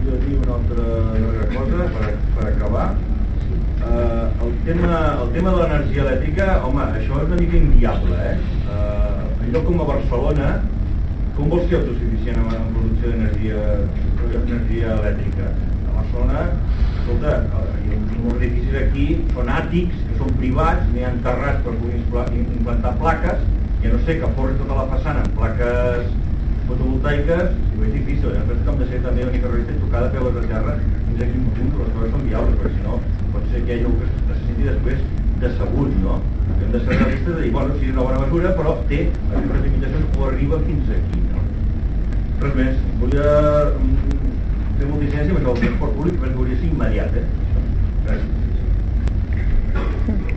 volia dir una altra, una altra cosa per, per acabar. Uh, el, tema, el tema de l'energia elèctrica, home, això és una mica inviable, eh? Uh, en lloc com a Barcelona, com vols ser autosuficient en, en producció d'energia elèctrica? A Barcelona, escolta, hi ha molts edificis aquí, són àtics, que són privats, n'hi ha enterrats per poder implantar plaques, i a no sé que forri tota la façana amb plaques fotovoltaiques i és difícil, eh? penso que hem de ser també una mica realista i tocar de peus a terra fins a quin punt les coses són viables, perquè si no pot ser que hi hagi algú que se senti després decebut, no? Hem de ser realistes de dir, bueno, sí, és una bona mesura, però té algunes limitacions o arriba fins aquí, no? Res més, volia mm, fer molt llicència amb això del transport públic, hauria ser immediat, eh? Gràcies.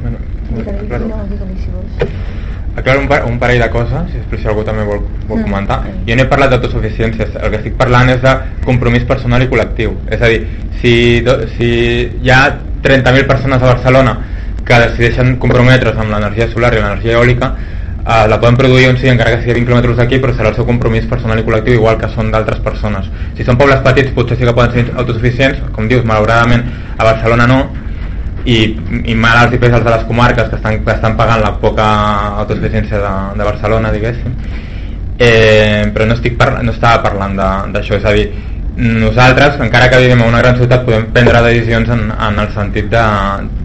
Bueno, claro. aclarar un, par un parell de coses, si després si algú també vol, vol Mm. comentar. Jo no he parlat d'autosuficiència, el que estic parlant és de compromís personal i col·lectiu. És a dir, si, do, si hi ha 30.000 persones a Barcelona que decideixen comprometre's amb l'energia solar i l'energia eòlica, eh, la poden produir on sigui, encara que sigui 20 quilòmetres d'aquí, però serà el seu compromís personal i col·lectiu igual que són d'altres persones. Si són pobles petits potser sí que poden ser autosuficients, com dius, malauradament a Barcelona no, i, i mal als IPs de les comarques que estan, que estan pagant la poca autosuficiència de, de Barcelona, diguéssim. Eh, però no, estic parla, no estava parlant d'això, és a dir, nosaltres, encara que vivim en una gran ciutat, podem prendre decisions en, en el sentit de,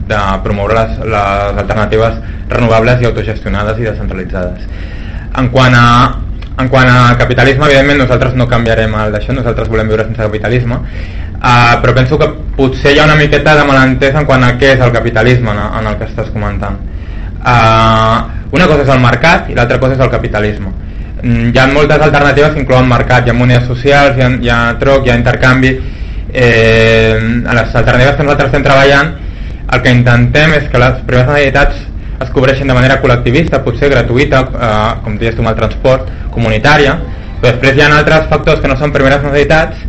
de promoure les, les alternatives renovables i autogestionades i descentralitzades. En quant a, en quant a capitalisme, evidentment nosaltres no canviarem el d'això, nosaltres volem viure sense capitalisme, uh, però penso que potser hi ha una miqueta de malentès en quant a què és el capitalisme en, en el que estàs comentant. Uh, una cosa és el mercat i l'altra cosa és el capitalisme. Mm, Hi ha moltes alternatives que inclouen mercat, hi ha monedes socials, hi ha, hi ha troc, hi ha intercanvi. Eh, a les alternatives que nosaltres estem treballant, el que intentem és que les primeres necessitats es cobreixin de manera col·lectivista, potser gratuïta, eh, com deies tu amb el transport, comunitària, però després hi ha altres factors que no són primeres necessitats,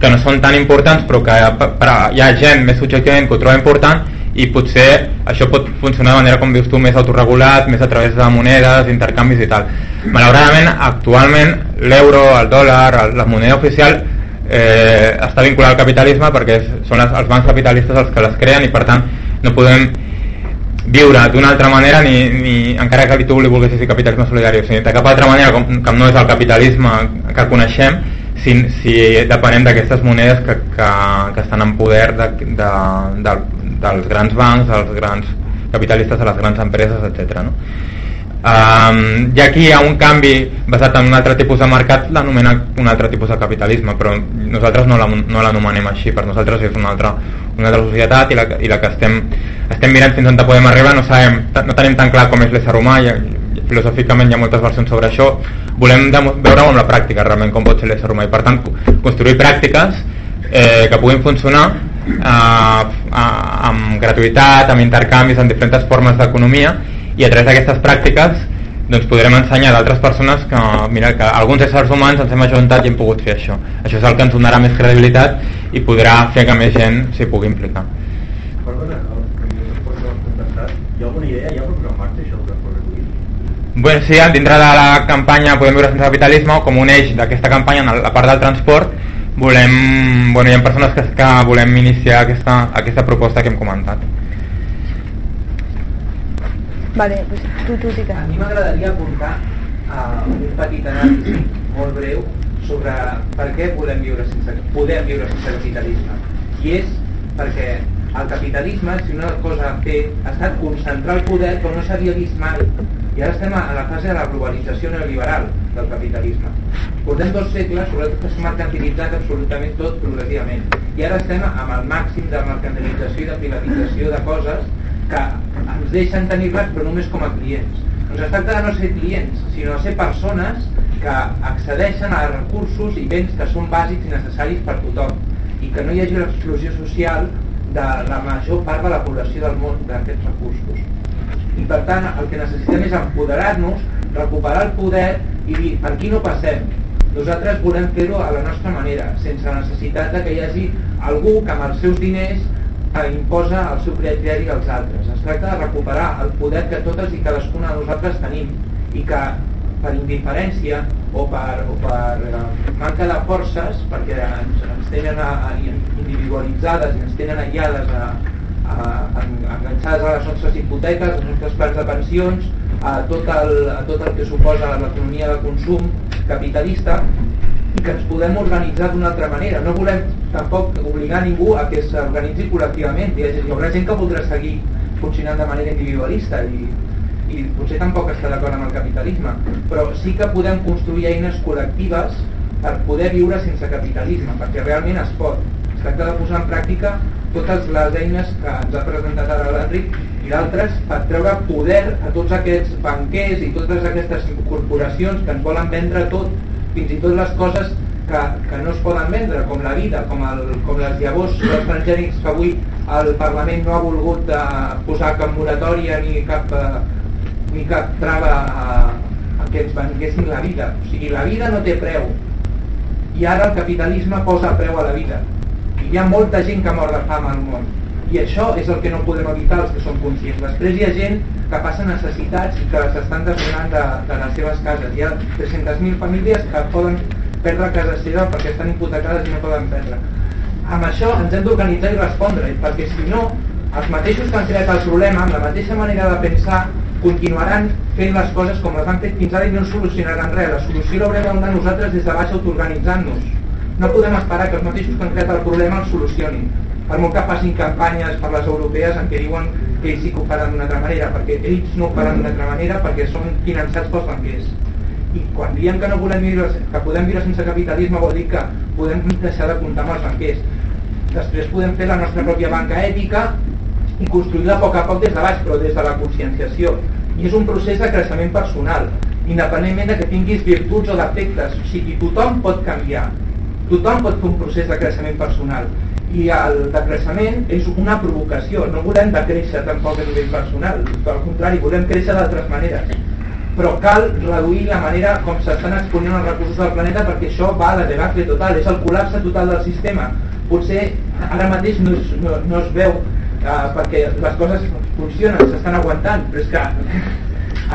que no són tan importants però que per, per, hi ha gent més subjectivament que ho troba important i potser això pot funcionar de manera, com dius tu, més autorregulat, més a través de monedes, intercanvis i tal. Malauradament, actualment, l'euro, el dòlar, la moneda oficial eh, està vinculada al capitalisme perquè és, són les, els bancs capitalistes els que les creen i per tant no podem viure d'una altra manera ni, ni encara que tu li volguessis dir capitalisme solidari o sigui, de cap altra manera com, com no és el capitalisme que coneixem si, si depenem d'aquestes monedes que, que, que estan en poder de, de, de, dels grans bancs, dels grans capitalistes, de les grans empreses, etc. No? Um, I aquí hi ha un canvi basat en un altre tipus de mercat, l'anomena un altre tipus de capitalisme, però nosaltres no la- no l'anomenem així, per nosaltres és una altra, una altra societat i la, i la que estem, estem mirant fins on podem arribar, no, sabem, no tenim tan clar com és l'ésser humà, i, i filosòficament hi ha moltes versions sobre això, volem veure-ho amb la pràctica realment com pot ser l'ésser humà i per tant co- construir pràctiques eh, que puguin funcionar eh, amb gratuïtat, amb intercanvis, amb diferents formes d'economia i a través d'aquestes pràctiques doncs podrem ensenyar a d'altres persones que, mira, que alguns éssers humans ens hem ajuntat i hem pogut fer això. Això és el que ens donarà més credibilitat i podrà fer que més gent s'hi pugui implicar. Perdona, hi ha alguna idea, hi ha en marxa això del transport gratuït? Bueno, sí, dintre de la campanya Podem viure sense capitalisme, com un eix d'aquesta campanya, en la part del transport, volem, bueno, hi ha persones que, que volem iniciar aquesta, aquesta proposta que hem comentat. Vale, pues tu, tu, sí que... A mi m'agradaria apuntar a un petit anàlisi molt breu sobre per què podem viure sense, podem viure sense capitalisme. I és perquè el capitalisme, si una cosa ha fet, ha estat concentrar el poder com no s'havia vist mai. I ara estem a la fase de la globalització neoliberal del capitalisme. Portem dos segles, sobretot que s'ha mercantilitzat absolutament tot progressivament. I ara estem amb el màxim de mercantilització i de privatització de coses que ens deixen tenir-les però només com a clients. Doncs es tracta de no ser clients, sinó de ser persones que accedeixen a recursos i béns que són bàsics i necessaris per tothom i que no hi hagi l'exclusió social de la major part de la població del món d'aquests recursos. I per tant el que necessitem és empoderar-nos, recuperar el poder i dir per aquí no passem. Nosaltres volem fer-ho a la nostra manera, sense la necessitat de que hi hagi algú que amb els seus diners eh, imposa el seu criteri als altres. Es tracta de recuperar el poder que totes i cadascuna de nosaltres tenim i que per indiferència o per, o per eh, manca de forces, perquè ens, ens tenen a, a, individualitzades i ens tenen aïllades a, enganxades a les nostres hipoteques, als nostres plans de pensions, a tot el, a tot el que suposa l'economia de consum capitalista i que ens podem organitzar d'una altra manera. No volem tampoc obligar ningú a que s'organitzi col·lectivament. Hi, hi haurà gent que voldrà seguir funcionant de manera individualista i, i potser tampoc està d'acord amb el capitalisme, però sí que podem construir eines col·lectives per poder viure sense capitalisme, perquè realment es pot. Es tracta de posar en pràctica totes les eines que ens ha presentat ara l'Enric i d'altres per treure poder a tots aquests banquers i totes aquestes corporacions que ens volen vendre tot, fins i tot les coses que, que no es poden vendre, com la vida, com, el, com les llavors transgènics que avui el Parlament no ha volgut eh, posar cap moratòria ni cap eh, ni cap trava a, a que ens venguessin la vida. O sigui, la vida no té preu. I ara el capitalisme posa preu a la vida. Hi ha molta gent que mor de fam al món. I això és el que no podem evitar els que som conscients. Després hi ha gent que passa necessitats i que s'estan desnonant de, de les seves cases. Hi ha 300.000 famílies que poden perdre casa seva perquè estan hipotecades i no poden perdre. Amb això ens hem d'organitzar i respondre, perquè si no, els mateixos que han creat el problema, amb la mateixa manera de pensar, continuaran fent les coses com les han fet fins ara i no solucionaran res. La solució l'haurem de nosaltres des de baix autoorganitzant-nos. No podem esperar que els mateixos que han creat el problema el solucionin. Per molt que facin campanyes per les europees en què diuen que ells sí que ho faran d'una altra manera, perquè ells no ho faran d'una altra manera perquè són finançats pels banquers. I quan diem que no volem viure, que podem viure sense capitalisme vol dir que podem deixar de comptar amb els banquers. Després podem fer la nostra pròpia banca ètica i construir-la a poc a poc des de baix, però des de la conscienciació. I és un procés de creixement personal, independentment de que tinguis virtuts o defectes. O sigui, tothom pot canviar. Tothom pot fer un procés de creixement personal. I el decreixement és una provocació. No volem decréixer tampoc a nivell personal. Al contrari, volem créixer d'altres maneres. Però cal reduir la manera com s'estan exponint els recursos del planeta perquè això va a la debacle total, és el col·lapse total del sistema. Potser ara mateix no es, no, no es veu eh, perquè les coses funcionen, s'estan aguantant, però és que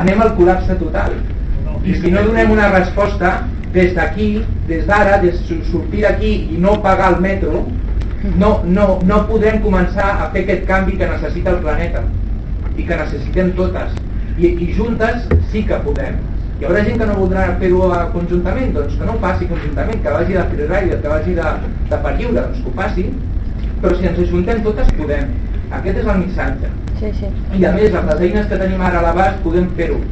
anem al col·lapse total. I si no donem una resposta des d'aquí, des d'ara, des de sortir d'aquí i no pagar el metro, no, no, no podrem començar a fer aquest canvi que necessita el planeta i que necessitem totes. I, i juntes sí que podem. Hi haurà gent que no voldrà fer-ho conjuntament, doncs que no ho faci conjuntament, que vagi de freeride, que vagi de, de per lliure, doncs que ho faci, però si ens ajuntem totes podem. Aquest és el missatge. Sí, sí. I a més, amb les eines que tenim ara a l'abast podem fer-ho.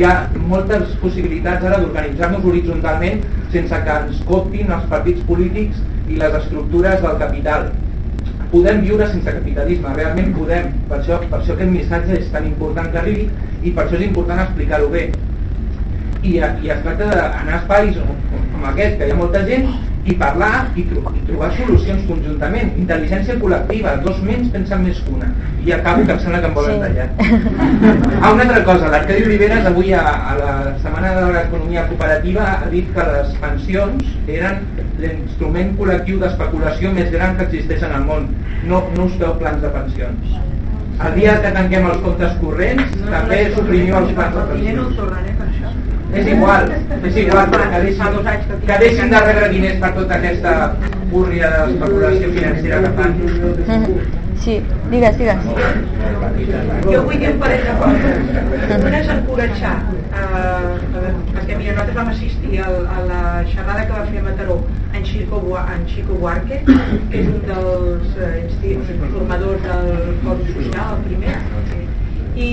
Hi ha moltes possibilitats ara d'organitzar-nos horitzontalment sense que ens coptin els partits polítics i les estructures del capital. Podem viure sense capitalisme, realment podem. Per això, per això aquest missatge és tan important que arribi i per això és important explicar-ho bé. I, I es tracta d'anar a espais com aquest, que hi ha molta gent, i parlar i, tro i trobar solucions conjuntament. Intel·ligència col·lectiva, dos menys pensen més que una. I acabo que em sembla que em volen Sí. tallar. Ah, una altra cosa, l'Arcadi Oliveres avui a, a la Setmana de l'Economia Cooperativa ha dit que les pensions eren l'instrument col·lectiu d'especulació més gran que existeix en el món. No, no us feu plans de pensions. El dia que tanquem els comptes corrents, també suprimiu els plans de no pensions. tornaré per això. És igual, és igual, però que deixin, que deixin de rebre diners per tota aquesta búrria d'especulació financera que fan. Sí, digues, digues. Jo vull dir un parell de coses. Una és encoratjar, eh, perquè mira, nosaltres vam assistir al, a la xerrada que va fer a Mataró en Chico, en Chico Buarque, que és un dels eh, formadors del Fòrum Social, el primer, i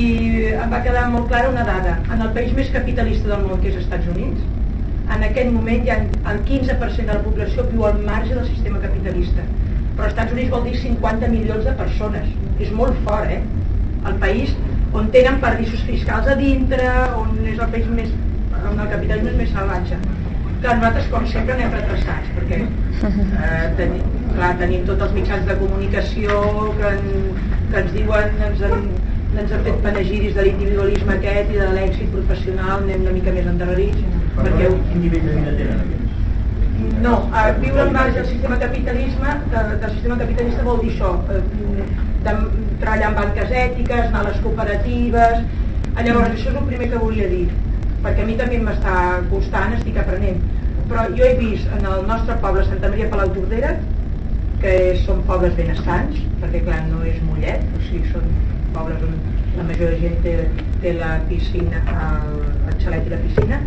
em va quedar molt clara una dada. En el país més capitalista del món, que és Estats Units, en aquest moment ha el 15% de la població viu al marge del sistema capitalista. Però Estats Units vol dir 50 milions de persones. És molt fort, eh? El país on tenen paradisos fiscals a dintre, on és el país més, on el capitalisme és més salvatge. Que nosaltres, com sempre, anem retrasats, perquè eh, tenim, clar, tenim tots els mitjans de comunicació que, en, que ens diuen, ens han, ens han fet panegiris de l'individualisme aquest i de l'èxit professional, anem una mica més endarrerits, perquè Quin nivell de vida tenen? No, a viure al marge del sistema capitalisme, de, del sistema capitalista vol dir això, eh, de, treballar en banques ètiques, anar a les cooperatives... Ah, Llavors, això és el primer que volia dir, perquè a mi també m'està costant, estic aprenent. Però jo he vist en el nostre poble, Santa Maria Palau Tordera, que són pobles benestants, perquè clar, no és Mollet, o sigui, són pobles on la major gent té, té la piscina, el, el xalet i la piscina,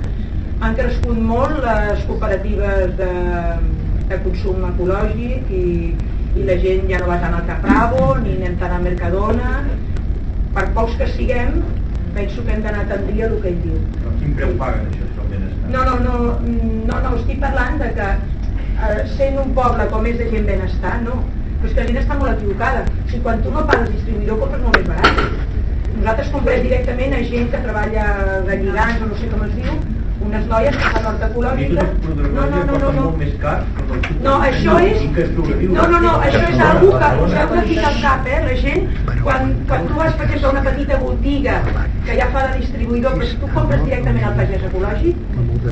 han crescut molt les cooperatives de, de consum ecològic i, i la gent ja no va tant al Capravo ni anem tant a Mercadona. Per pocs que siguem penso que hem d'anar tant dia el que ell diu. Però quin preu paguen això, no, no, no, no, no estic parlant de que eh, sent un poble com és de gent benestar, no. Però és que la gent està molt equivocada. O sigui, quan tu no pagues distribuïdor compres molt més barat. Nosaltres comprem directament a gent que treballa de lligants o no sé com es diu unes noies que fan horta ecològica. No, no, no, no, no. No, això és... No, no, no, això és algo que us heu de ficar al cap, eh? La gent, quan, quan tu vas, per exemple, a una petita botiga que ja fa de distribuïdor, però si tu compres directament al pagès ecològic,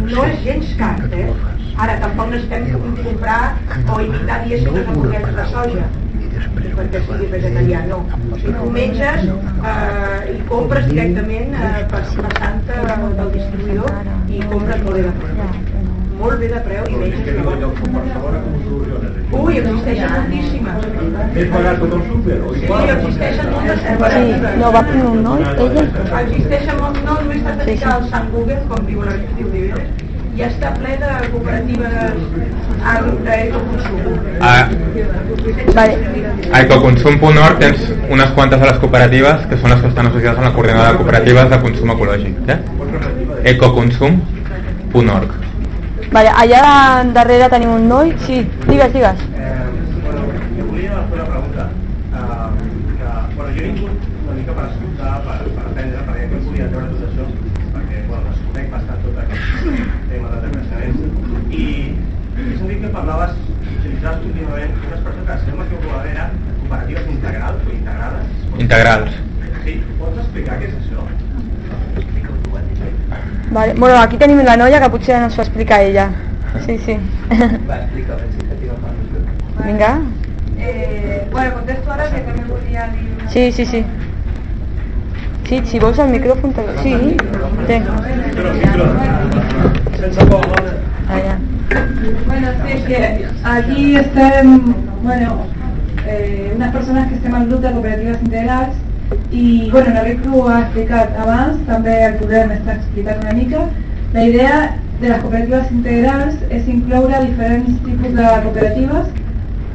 no és gens car, eh? Ara, tampoc necessitem comprar o imitar, diguéssim, les hamburgueses de soja perquè sigui vegetarià, no. O sigui, tu menges eh, i compres directament eh, passant del distribuïdor i compres molt bé de preu. Molt bé de preu i menges de? Ui, existeixen moltíssimes. És barat tot el súper? Sí, existeixen moltes Sí, cooperatives. no, va per un noi, ella... Existeixen molt, no, només t'has de ficar al Sant Google, com diu l'arxiu Riberes, i està ple de cooperatives agroconsum. A, Vale. a ecoconsum.org tens unes quantes de les cooperatives que són les que estan associades amb la coordinadora de cooperatives de consum ecològic. Eh? ecoconsum.org Vale, allà darrere tenim un noi. Sí, digues, digues. Eh, bueno, jo volia fer una pregunta. Uh, que, bueno, jo he vingut una mica per escoltar, per, per aprendre, perquè jo volia treure tot això, perquè bueno, desconec bastant tot aquest tema de decreixements. I he sentit que parlaves, utilitzaves contínuament una expressió que, si no m'equivoco, era cooperatives integrals o integrades. integrals Sí, pots explicar què és això? Vale. Bueno, aquí tenim la noia que potser ens ho explica ella. Sí, sí. Va, explica, explica. Vinga. Eh, bueno, contesto ara que també volia dir... una- Sí, sí, sí. Sí, si vols el micròfon... Sí, té. Sense por, dona. Allà. Bueno, sí, que aquí estem, bueno, eh, unes persones que estem al grup de cooperatives integrals i, bueno, l'Enric ho ha explicat abans, també el poder m'està explicant una mica. La idea de les cooperatives integrals és incloure diferents tipus de cooperatives,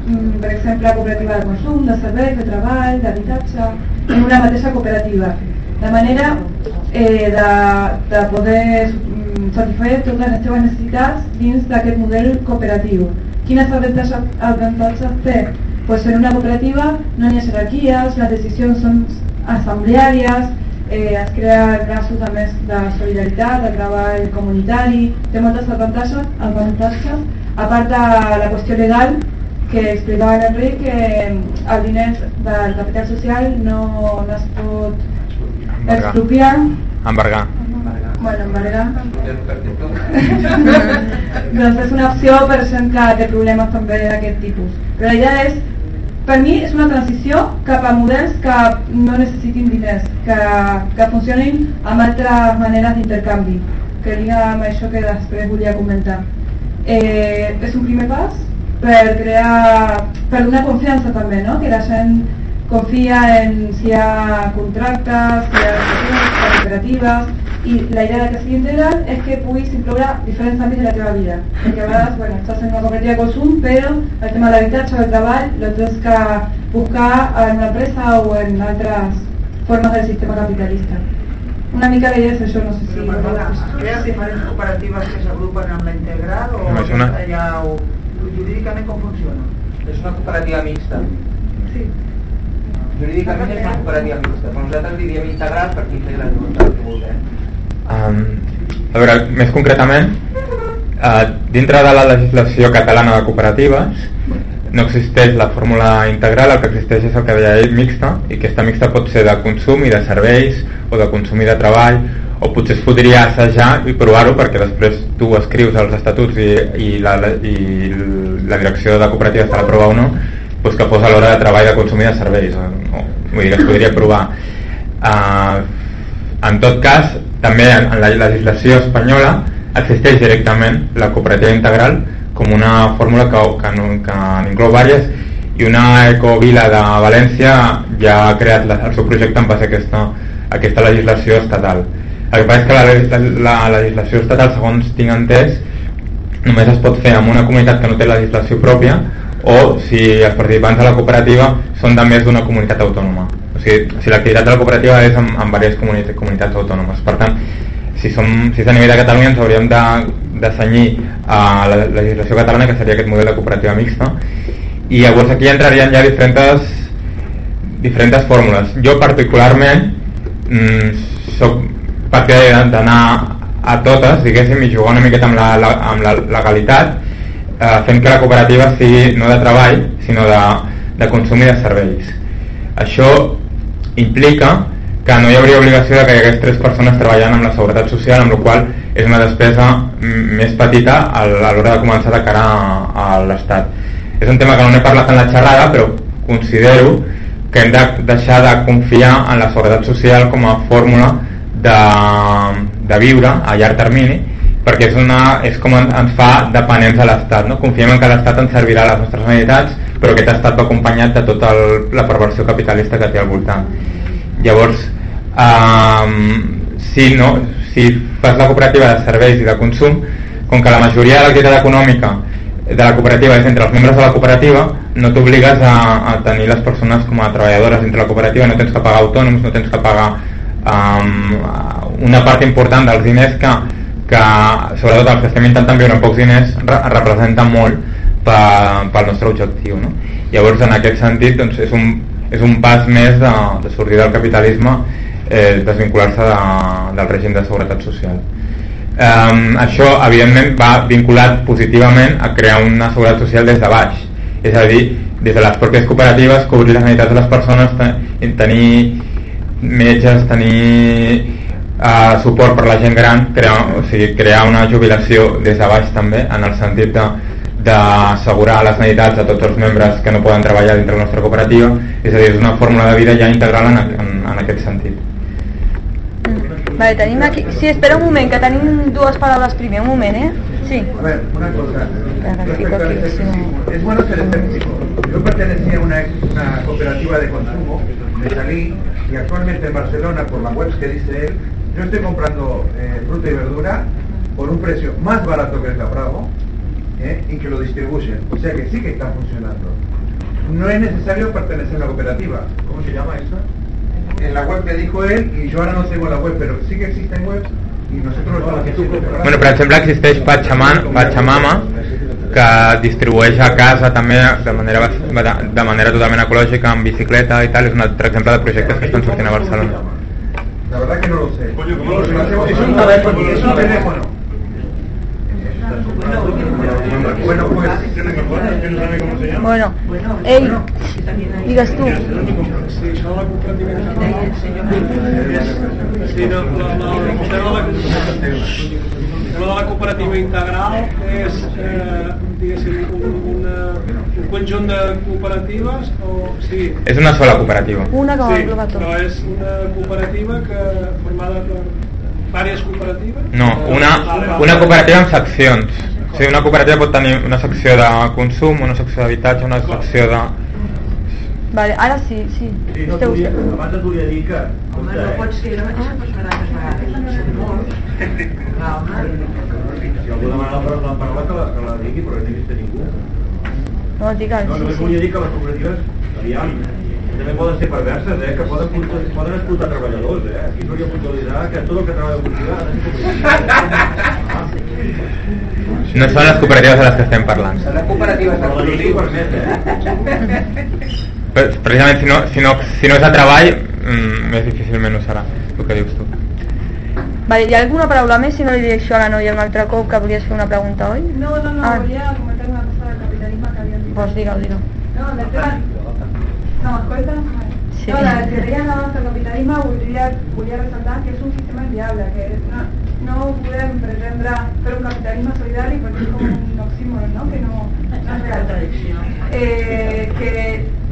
mm, per exemple, cooperativa de consum, de serveis, de treball, d'habitatge, en una mateixa cooperativa. De manera eh, de, de poder satisfer totes les teves necessitats dins d'aquest model cooperatiu. Quines avantatges, té? Pues en una cooperativa no hi ha jerarquies, les decisions són assembleàries, eh, es crea braços a més de solidaritat, de treball comunitari, té moltes avantatges, avantatges. A part de la qüestió legal que explicava l'Enric que el diners del capital social no, no es pot expropiar. Embargar bueno, embargar doncs és una opció per gent que té problemes també d'aquest tipus. Però la idea és, per mi és una transició cap a models que no necessitin diners, que, que funcionin amb altres maneres d'intercanvi, que lliga amb això que després volia comentar. Eh, és un primer pas per crear, per donar confiança també, no? que la gent confia en si hi ha contractes, si hi ha cooperatives, i la idea de que sigui integral és que puguis incloure diferents àmbits de la teva vida. Perquè a vegades, bueno, estàs en una cooperativa de consum, però el tema de l'habitatge o el treball lo tens que buscar en una empresa o en altres formes del sistema capitalista. Una mica la idea és això, no sé si... Però, perdona, ha diferents cooperatives que s'agrupen amb la integral o No, una- ho, jurídicament com funciona? És una cooperativa mixta. Sí. Jurídicament és una cooperativa mixta, però nosaltres diríem integral perquè integra tot el que vulguem. Um, a veure, més concretament, uh, dintre de la legislació catalana de cooperatives no existeix la fórmula integral, el que existeix és el que deia ell, mixta, i aquesta mixta pot ser de consum i de serveis, o de consum i de treball, o potser es podria assajar i provar-ho perquè després tu escrius els estatuts i, i, la, i la direcció de cooperatives te l'aprova o no, doncs que posa l'hora de treball de consum i de serveis. O, o, vull dir es podria provar. Uh, en tot cas, també en, en la legislació espanyola existeix directament la cooperativa integral com una fórmula que, que, que n'inclou diverses i una ecovila de València ja ha creat la, el seu projecte en base a aquesta, a aquesta legislació estatal. El que passa és que la, la, la legislació estatal, segons tinc entès, només es pot fer amb una comunitat que no té legislació pròpia o si els participants de la cooperativa són de més d'una comunitat autònoma. O sigui, si l'activitat de la cooperativa és en, en diverses comunitats, comunitats autònomes. Per tant, si, som, si és a nivell de Catalunya ens hauríem de, de senyir a la legislació catalana, que seria aquest model de cooperativa mixta, i llavors aquí entrarien ja diferents, diferents fórmules. Jo particularment mm, soc partidari d'anar a totes, diguéssim, i jugar una miqueta amb la, la, amb la legalitat, eh, fent que la cooperativa sigui no de treball, sinó de, de consum i de serveis. Això implica que no hi hauria obligació de que hi hagués tres persones treballant amb la seguretat social, amb la qual és una despesa més petita a l'hora de començar de cara a, l'Estat. És un tema que no n'he parlat en la xerrada, però considero que hem de deixar de confiar en la seguretat social com a fórmula de, de viure a llarg termini perquè és, una, és com ens fa dependents de l'Estat. No? Confiem en que l'Estat ens servirà les nostres necessitats, però aquest Estat va acompanyat de tota el, la perversió capitalista que té al voltant. Llavors, eh, si, no, si fas la cooperativa de serveis i de consum, com que la majoria de l'activitat econòmica de la cooperativa és entre els membres de la cooperativa, no t'obligues a, a tenir les persones com a treballadores dintre la cooperativa, no tens que pagar autònoms, no tens que pagar um, una part important dels diners que, que sobretot els que estem intentant viure amb pocs diners re representen molt pel nostre objectiu no? llavors en aquest sentit doncs, és, un, és un pas més de, de sortir del capitalisme eh, desvincular-se de, del règim de seguretat social um, això evidentment va vinculat positivament a crear una seguretat social des de baix és a dir, des de les pròpies cooperatives cobrir les necessitats de les persones tenir metges, tenir uh, suport per la gent gran, crear, o sigui, crear una jubilació des de baix també, en el sentit de d'assegurar les necessitats de tots els membres que no poden treballar dintre la nostra cooperativa, és a dir, és una fórmula de vida ja integral en, en, en aquest sentit. Mm. Vale, tenim aquí... Sí, espera un moment, que tenim dues paraules primer, un moment, ¿eh? Sí. A ver, una cosa. Respecto al. Es bueno ser escéptico. Yo pertenecía a una, una cooperativa de consumo, me salí y actualmente en Barcelona, por la web que dice él, yo estoy comprando eh, fruta y verdura por un precio más barato que el Capravo ¿eh? y que lo distribuyen. O sea que sí que está funcionando. No es necesario pertenecer a una cooperativa. ¿Cómo se llama eso? En la web que dijo él, y yo ahora no tengo la web, pero sí que existen webs y nosotros lo estamos haciendo. Bueno, per exemple, existeix Pachamama, Pachamama que distribueix a casa també de manera, de manera totalment ecològica, amb bicicleta i tal, és un altre exemple de projectes que estan sortint a Barcelona. La verdad que no lo sé. Coño, ¿cómo lo sé? Es un, a ver, es un teléfono. Bueno, pues... Bueno, ell, digues tu. Sí, això de la cooperativa integral, sí, no, la, la, la, la, la cooperativa integral és, eh, diguéssim, un, una, un conjunt de cooperatives o... Sí, És una sola cooperativa. Una que sí, engloba tot. però és una cooperativa que formada per diverses cooperatives? No, una, una cooperativa amb seccions. O sigui, una cooperativa pot tenir una secció de consum, una secció d'habitatge, una secció de... Vale, ara sí, sí. Sí, no, volia, abans et volia dir que... Home, no pot ser la mateixa persona tantes vegades. Si algú demana la la paraula que la, que la digui, però no he vist ningú. No, digue'l, No, sí, només volia dir que les cooperatives, aviam, també poden ser perverses, eh? que poden, poden explotar treballadors. Eh? Aquí s'hauria de puntualitzar que tot el que treballa cooperativa ha de ser cooperativa. No són les cooperatives de les que estem parlant. Són les cooperatives de la llei ho permet, eh? Però, precisament si no, si, no, si no és de treball, mm, més difícilment ho serà, el que dius tu. Vale, hi ha alguna paraula més? Si no li diré això a la noia un altre cop, que volies fer una pregunta, oi? No, no, no, Ah. volia comentar una cosa del capitalisme que havien dit. Pues digue-ho, digue-ho. No, del tema... No, m'escolta? Sí. No, la que deien abans del capitalisme volia, volia ressaltar que és un sistema inviable, que no, no podem pretendre fer un capitalisme solidari perquè és com un oxímoron, no? Que no, no és real. Eh, que,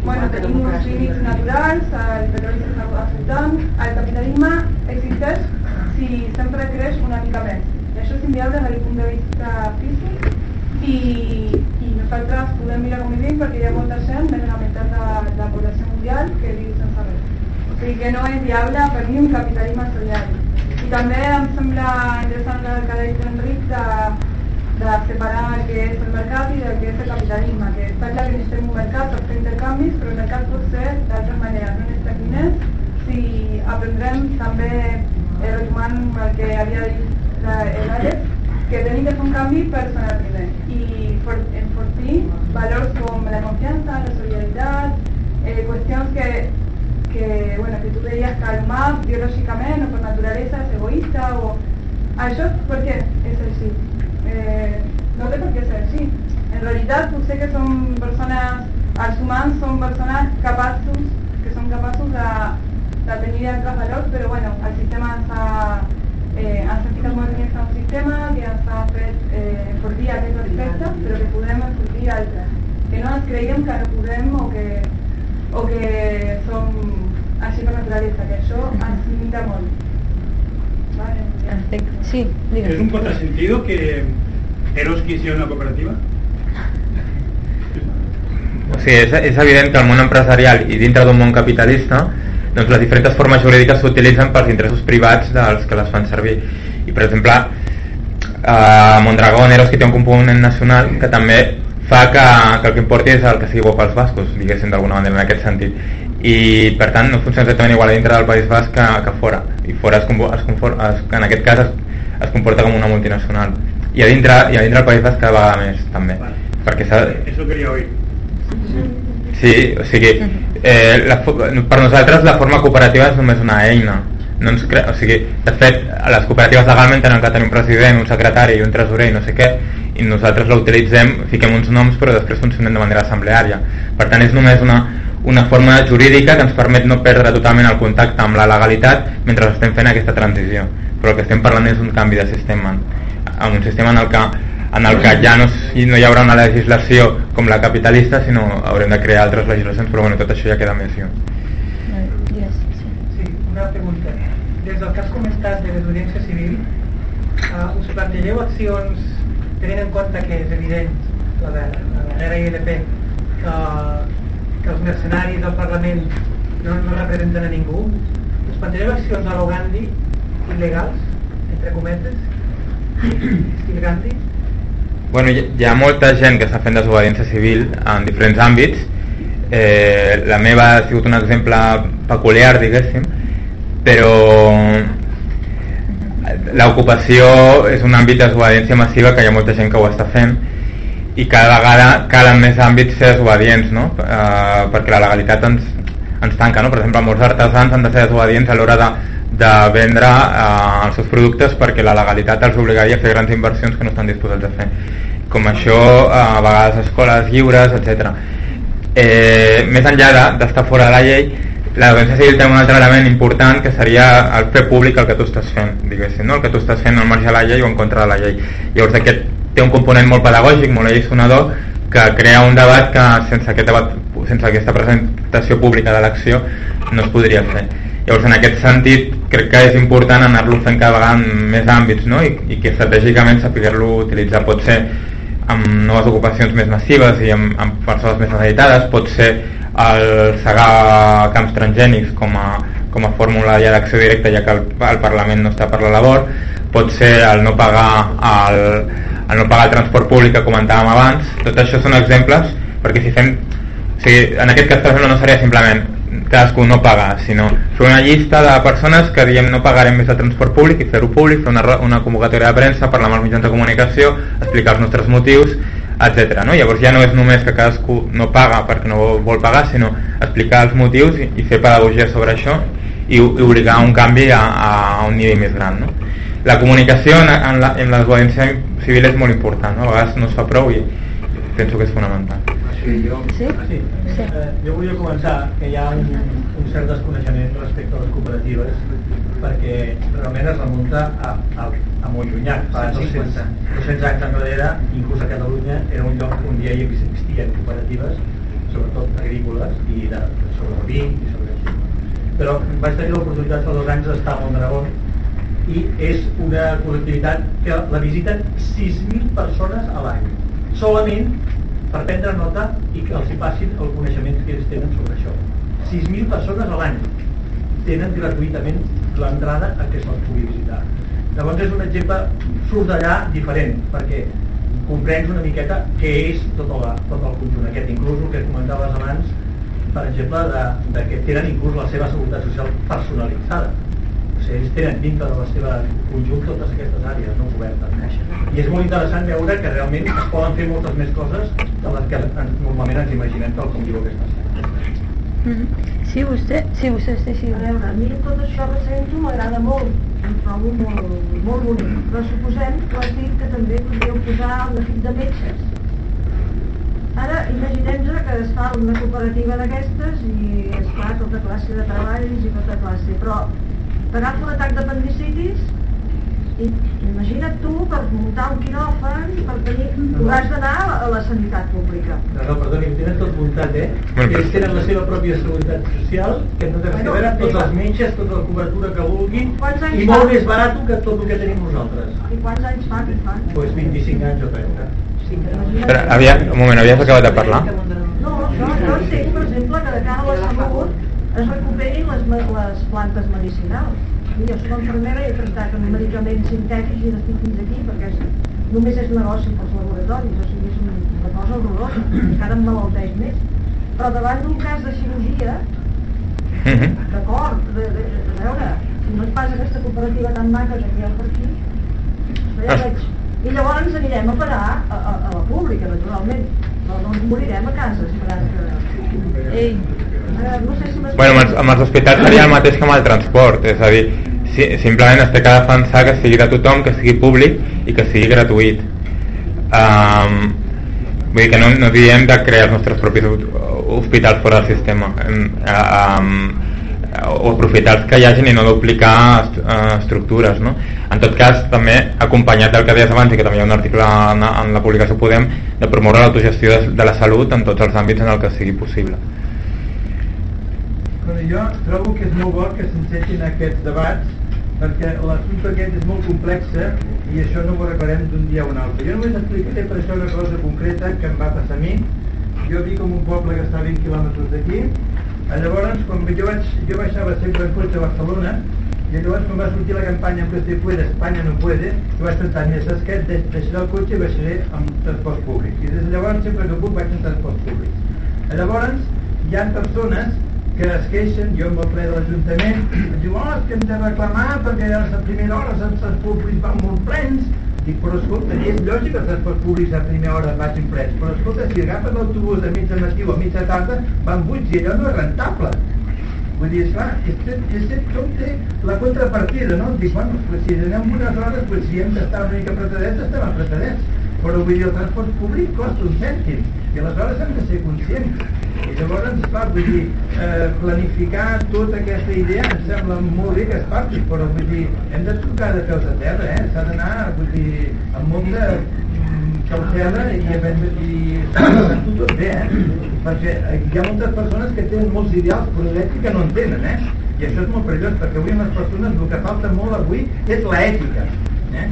bueno, tenim uns límits naturals, el petroli s'està afectant, el capitalisme existeix si sempre creix una mica més. I això és inviable des del punt de vista físic i, i nosaltres podem mirar com vivim perquè hi ha molta gent, més de la meitat de, de la població mundial, que viu sense res. O sigui que no és viable per mi un capitalisme solidari. I també em sembla interessant el que ha dit Enric de, de separar el que és el mercat i el que és el capitalisme, que està clar que necessitem un mercat per fer intercanvis, però el mercat pot ser d'altres maneres, no necessitem diners, si aprendrem també eh, retomant el que havia dit l'Àlex, que tenim de fer un canvi personal primer i for, enfortir valors com la confiança, la solidaritat, eh, qüestions que, que, bueno, que tu deies que el humà biològicament o per naturalesa és egoista o Això per què és així? Eh, no sé per què és així. En realitat potser que som persones, els humans són persones capaços, que són capaços de, de tenir altres valors, però bueno, el sistema ens ha, eh, molt dins un sistema que ens ha fet eh, enfortir aquests aspectes, però que podem enfortir altres. Que no ens creiem que no podem o que, o que som així per naturalesa, que això ens limita molt. Vale. Sí, ¿Es un contrasentido que Eros quisiera una cooperativa? O sigui, és, és evident que el món empresarial i dintre d'un món capitalista doncs les diferents formes jurídiques s'utilitzen pels interessos privats dels que les fan servir. I per exemple a Mondragón Eros que té un component nacional que també fa que, que el que importi és el que sigui bo pels bascos diguéssim d'alguna manera en aquest sentit. I per tant no funciona exactament igual a dintre del País Basc que, que fora. I fora es, es, es, en aquest cas es, es comporta com una multinacional. I a dintre, i a dintre del País Basc cada vegada més també. Vale. perquè Eso quería oír. Sí, o sigui, eh, la, per nosaltres la forma cooperativa és només una eina. No ens cre... o sigui, de fet, les cooperatives legalment tenen que tenir un president, un secretari i un tresorer i no sé què, i nosaltres la utilitzem, fiquem uns noms, però després funcionem de manera assembleària. Per tant, és només una, una forma jurídica que ens permet no perdre totalment el contacte amb la legalitat mentre estem fent aquesta transició. Però el que estem parlant és un canvi de sistema, en un sistema en el que en el que ja no, no hi haurà una legislació com la capitalista, sinó haurem de crear altres legislacions, però bueno, tot això ja queda més lluny. Sí, una pregunta. Des del que has comentat de desobediència civil, uh, us plantegeu accions tenint en compte que és evident la, de, la darrera ILP que, que els mercenaris del Parlament no, no representen a ningú? Us plantegeu accions a lo Gandhi il·legals, entre cometes, estil Gandhi? Bueno, hi, hi ha molta gent que està fent desobediència civil en diferents àmbits. Eh, la meva ha sigut un exemple peculiar, diguéssim, però l'ocupació és un àmbit de desobediència massiva que hi ha molta gent que ho està fent i cada vegada calen més àmbits ser desobedients, no? Eh, perquè la legalitat ens, ens tanca, no? Per exemple, molts artesans han de ser desobedients a l'hora de, de vendre eh, els seus productes perquè la legalitat els obligaria a fer grans inversions que no estan disposats a fer. Com això, eh, a vegades escoles lliures, etc. Eh, més enllà de- d'estar fora de la llei, la desobediència civil té un altre element important que seria el fer públic el que tu estàs fent, diguéssim, no? el que tu estàs fent al marge de la llei o en contra de la llei. Llavors aquest té un component molt pedagògic, molt allisonador, que crea un debat que sense, aquest debat, sense aquesta presentació pública de l'acció no es podria fer. Llavors, en aquest sentit, crec que és important anar-lo fent cada vegada en més àmbits no? I, i que estratègicament saber-lo utilitzar. Pot ser amb noves ocupacions més massives i amb, amb persones més necessitades, pot ser el cegar camps transgènics com a, com a fórmula ja d'acció directa ja que el, el Parlament no està per la labor, pot ser el no pagar el, el no pagar el transport públic que comentàvem abans, tot això són exemples perquè si fem o sigui, en aquest cas no seria simplement cadascú no pagar, sinó fer una llista de persones que diem no pagarem més el transport públic i fer-ho públic, fer una, una convocatòria de premsa, parlar amb els mitjans de comunicació, explicar els nostres motius, etc. No? Llavors ja no és només que cadascú no paga perquè no vol- pagar, sinó explicar els motius i, i fer pedagogia sobre això i, i obligar un canvi a, a un nivell més gran. No? La comunicació en, en, la, en la desobediència civil és molt important, no? a vegades no es fa prou i penso que és fonamental. Sí, jo... Sí? Sí. Eh, jo volia començar que hi ha un, un cert desconeixement respecte a les cooperatives perquè realment es remunta a, a, a molt llunyà, fa 200, 200 anys enrere, inclús a Catalunya era un lloc on ja hi existien cooperatives, sobretot agrícoles i de, sobre el vi i sobre això. Però vaig tenir l'oportunitat fa dos anys d'estar a Mondragón i és una col·lectivitat que la visiten 6.000 persones a l'any solament per prendre nota i que els hi passin el coneixement que ells tenen sobre això. 6.000 persones a l'any tenen gratuïtament l'entrada a que se'ls pugui visitar. Llavors és un exemple surt d'allà diferent perquè comprens una miqueta què és tot, la, tot el conjunt aquest. Inclús el que comentaves abans per exemple de, de que tenen inclús la seva seguretat social personalitzada o sigui, ells tenen dintre de la seva conjunt totes aquestes àrees no cobertes no? i és molt interessant veure que realment es poden fer moltes més coses de les que en- normalment ens imaginem tal com diu aquesta sèrie Mm. Sí, vostè, sí, vostè està així. A veure, a mi tot això que sento m'agrada molt, em trobo molt, molt bonic, però suposem que has dit que també podríeu posar un equip de metges. Ara, imaginem-nos que es fa una cooperativa d'aquestes i es fa tota classe de treballs i tota classe, però t'agafa un atac d'apendicitis i imagina't tu per muntar un quiròfan per tenir, hauràs d'anar a la sanitat pública no, no, perdoni, ho tenen tot muntat, eh? Ells tenen la seva pròpia seguretat social, que no té res a veure, tots els metges, tota la cobertura que vulguin, i molt més barat que tot el que tenim nosaltres. i quants anys fa que fan? Pues 25 anys o 30. Però, havia, un moment, havies acabat de parlar? No, jo, jo entenc, per exemple, que de cara a la salut es recuperin les, les plantes medicinals. I jo soc infermera i he tractat amb medicaments sintètics i n'estic fins aquí perquè és, només és negoci pels laboratoris, o sigui, és una, una cosa horrorosa, encara em malalteix més. Però davant d'un cas de cirurgia, Mhm. d'acord, de, de, de, veure, si no et passa aquesta cooperativa tan maca que hi ha per aquí, ja veig. I llavors anirem a parar a, a, a la pública, naturalment, però no ens morirem a casa esperant que... Ei. Eh. Bueno, amb els, amb els hospitals seria el mateix que amb el transport, és a dir, si, simplement es té que defensar que sigui de tothom, que sigui públic i que sigui gratuït. Um, vull dir que no, no diem de crear els nostres propis ho- hospitals fora del sistema, um, um, o aprofitar els que hi hagin i no duplicar est uh, estructures. No? En tot cas, també acompanyat del que deies abans i que també hi ha un article en, en la publicació Podem de promoure l'autogestió de, de la salut en tots els àmbits en el que sigui possible. Bueno, jo trobo que és molt bo que s'encetin aquests debats perquè l'assumpte aquest és molt complex i això no ho arreglarem d'un dia a un altre. Jo només explicaré per això una cosa concreta que em va passar a mi. Jo vic en un poble que està a 20 quilòmetres d'aquí. Llavors, quan jo, vaig, jo baixava sempre en cotxe a Barcelona, i llavors quan va sortir la campanya amb que se puede, Espanya no puede, jo vaig pensar, mira, saps què? Deix- Deixaré el cotxe i baixaré amb transport públic. I des de llavors, sempre que puc, vaig en transport públic. Llavors, hi ha persones que es queixen, jo amb el ple de l'Ajuntament, diu, oh, és que hem de reclamar perquè a la primera hora els transports públics van molt plens. Dic, però escolta, és lògic que els transports públics a primera hora vagin plens, però escolta, si agafes l'autobús a mitja matí o a mitja tarda, van buits i allò no és rentable. Vull dir, esclar, és que tot té la contrapartida, no? Dic, bueno, pues si anem unes hores, pues si hem d'estar una mica apretadets, estem apretadets. Però vull dir, el transport públic costa un cèntim, i aleshores hem de ser conscients. I llavors, esclar, vull dir, eh, planificar tota aquesta idea em sembla molt bé que es parli, però vull dir, hem de tocar de peus a terra, eh? S'ha d'anar, vull dir, amb molta mm, cautela i, i, i fent-ho tot bé, eh? Perquè eh, hi ha moltes persones que tenen molts ideals, però l'ètica no en tenen, eh? I això és molt perillós, perquè avui amb les persones el que falta molt avui és l'ètica. Eh?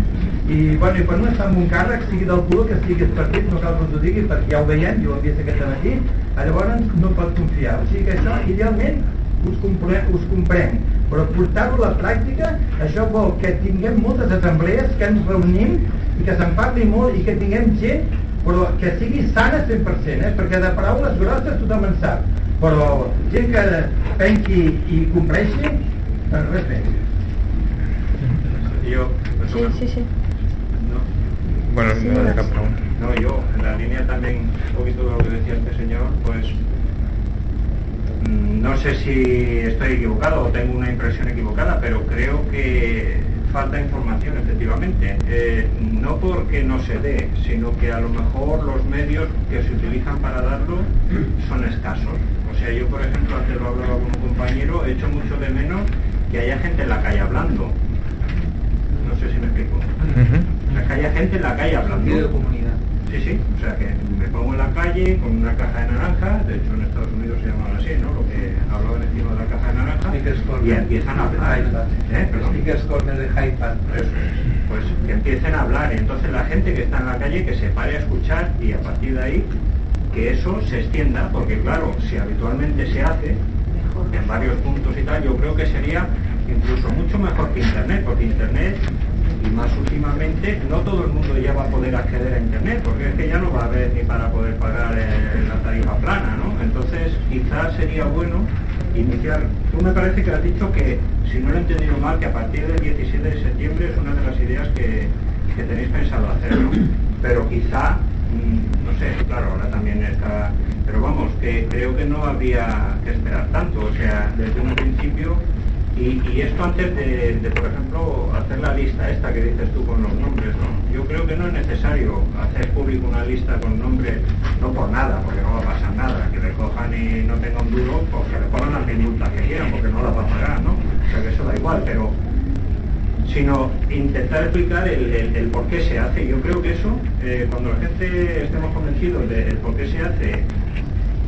I, bueno, i quan un està en un càrrec, sigui del color que sigui el partit, no cal que us ho digui, perquè ja ho veiem, jo ho hem vist aquest matí, llavors no pot confiar. O sigui que això, idealment, us, compre, us comprenc, però portar-ho a la pràctica, això vol que tinguem moltes assemblees, que ens reunim i que se'n parli molt i que tinguem gent però que sigui sana 100%, eh? perquè de paraules grosses tothom en sap, però gent que pensi i compleixi, eh, res més. Yo, Sí, sí, sí. No, Bueno, Sí, no pregunta. yo, en la línea también, un poquito de lo que decía este señor, pues mm, no sé si estoy equivocado o tengo una impresión equivocada, pero creo que falta información, efectivamente. Eh, no porque no se dé, sino que a lo mejor los medios que se utilizan para darlo son escasos. O sea, yo, por ejemplo, antes lo hablaba con un compañero, echo mucho de menos que haya gente en la calle hablando. No sé si me explico. O sea, que haya gente en la calle hablando. De comunidad. Sí, sí, o sea que me pongo en la calle con una caja de naranja, de hecho en Estados Unidos se llamaba así, ¿no? Lo que hablaban encima de la caja de naranja y empiezan a hablar. ¿Eh? Speakers Corner de es. Pues que empiecen a hablar. Y entonces la gente que está en la calle que se pare a escuchar y a partir de ahí que eso se extienda, porque claro, si habitualmente se hace en varios puntos y tal, yo creo que sería incluso mucho mejor que Internet, porque Internet, y más últimamente, no todo el mundo ya va a poder acceder a Internet, porque es que ya no va a haber ni para poder pagar eh, la tarifa plana, ¿no? Entonces, quizás sería bueno iniciar. Tú me parece que has dicho que, si no lo he entendido mal, que a partir del 17 de septiembre es una de las ideas que, que tenéis pensado hacer, ¿no? Pero quizá mm, no sé, claro, ahora también está, pero vamos, que creo que no habría que esperar tanto, o sea, desde un principio, y, y esto antes de, de, por ejemplo, hacer la lista esta que dices tú con los nombres, ¿no? Yo creo que no es necesario hacer público una lista con nombres, no por nada, porque no va a pasar nada, que le cojan y no tenga un duro, pues que le pongan las multas que quieran, porque no la va a pagar, ¿no? O sea que eso da igual, pero sino intentar explicar el, por qué se hace. Yo creo que eso, eh, cuando la gente estemos convencidos del por qué se hace,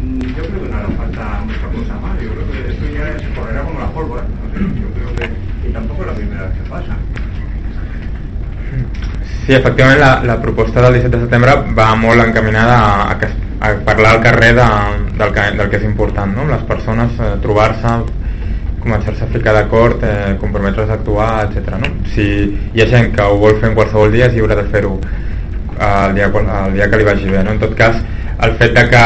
yo creo que no hará falta mucha cosa más. Yo creo que esto ya se correrá como la pólvora. No sé, yo creo que, y tampoco es la primera vez que pasa. Sí, efectivament la, la proposta del 17 de setembre va molt encaminada a, a, a parlar al carrer de, del, que, del que és important, no? les persones eh, trobar-se, començar-se a ficar d'acord, eh, comprometre's a actuar, etc. No? Si hi ha gent que ho vol fer en qualsevol dia, és lliure de fer-ho el, dia, el dia que li vagi bé. No? En tot cas, el fet de, que,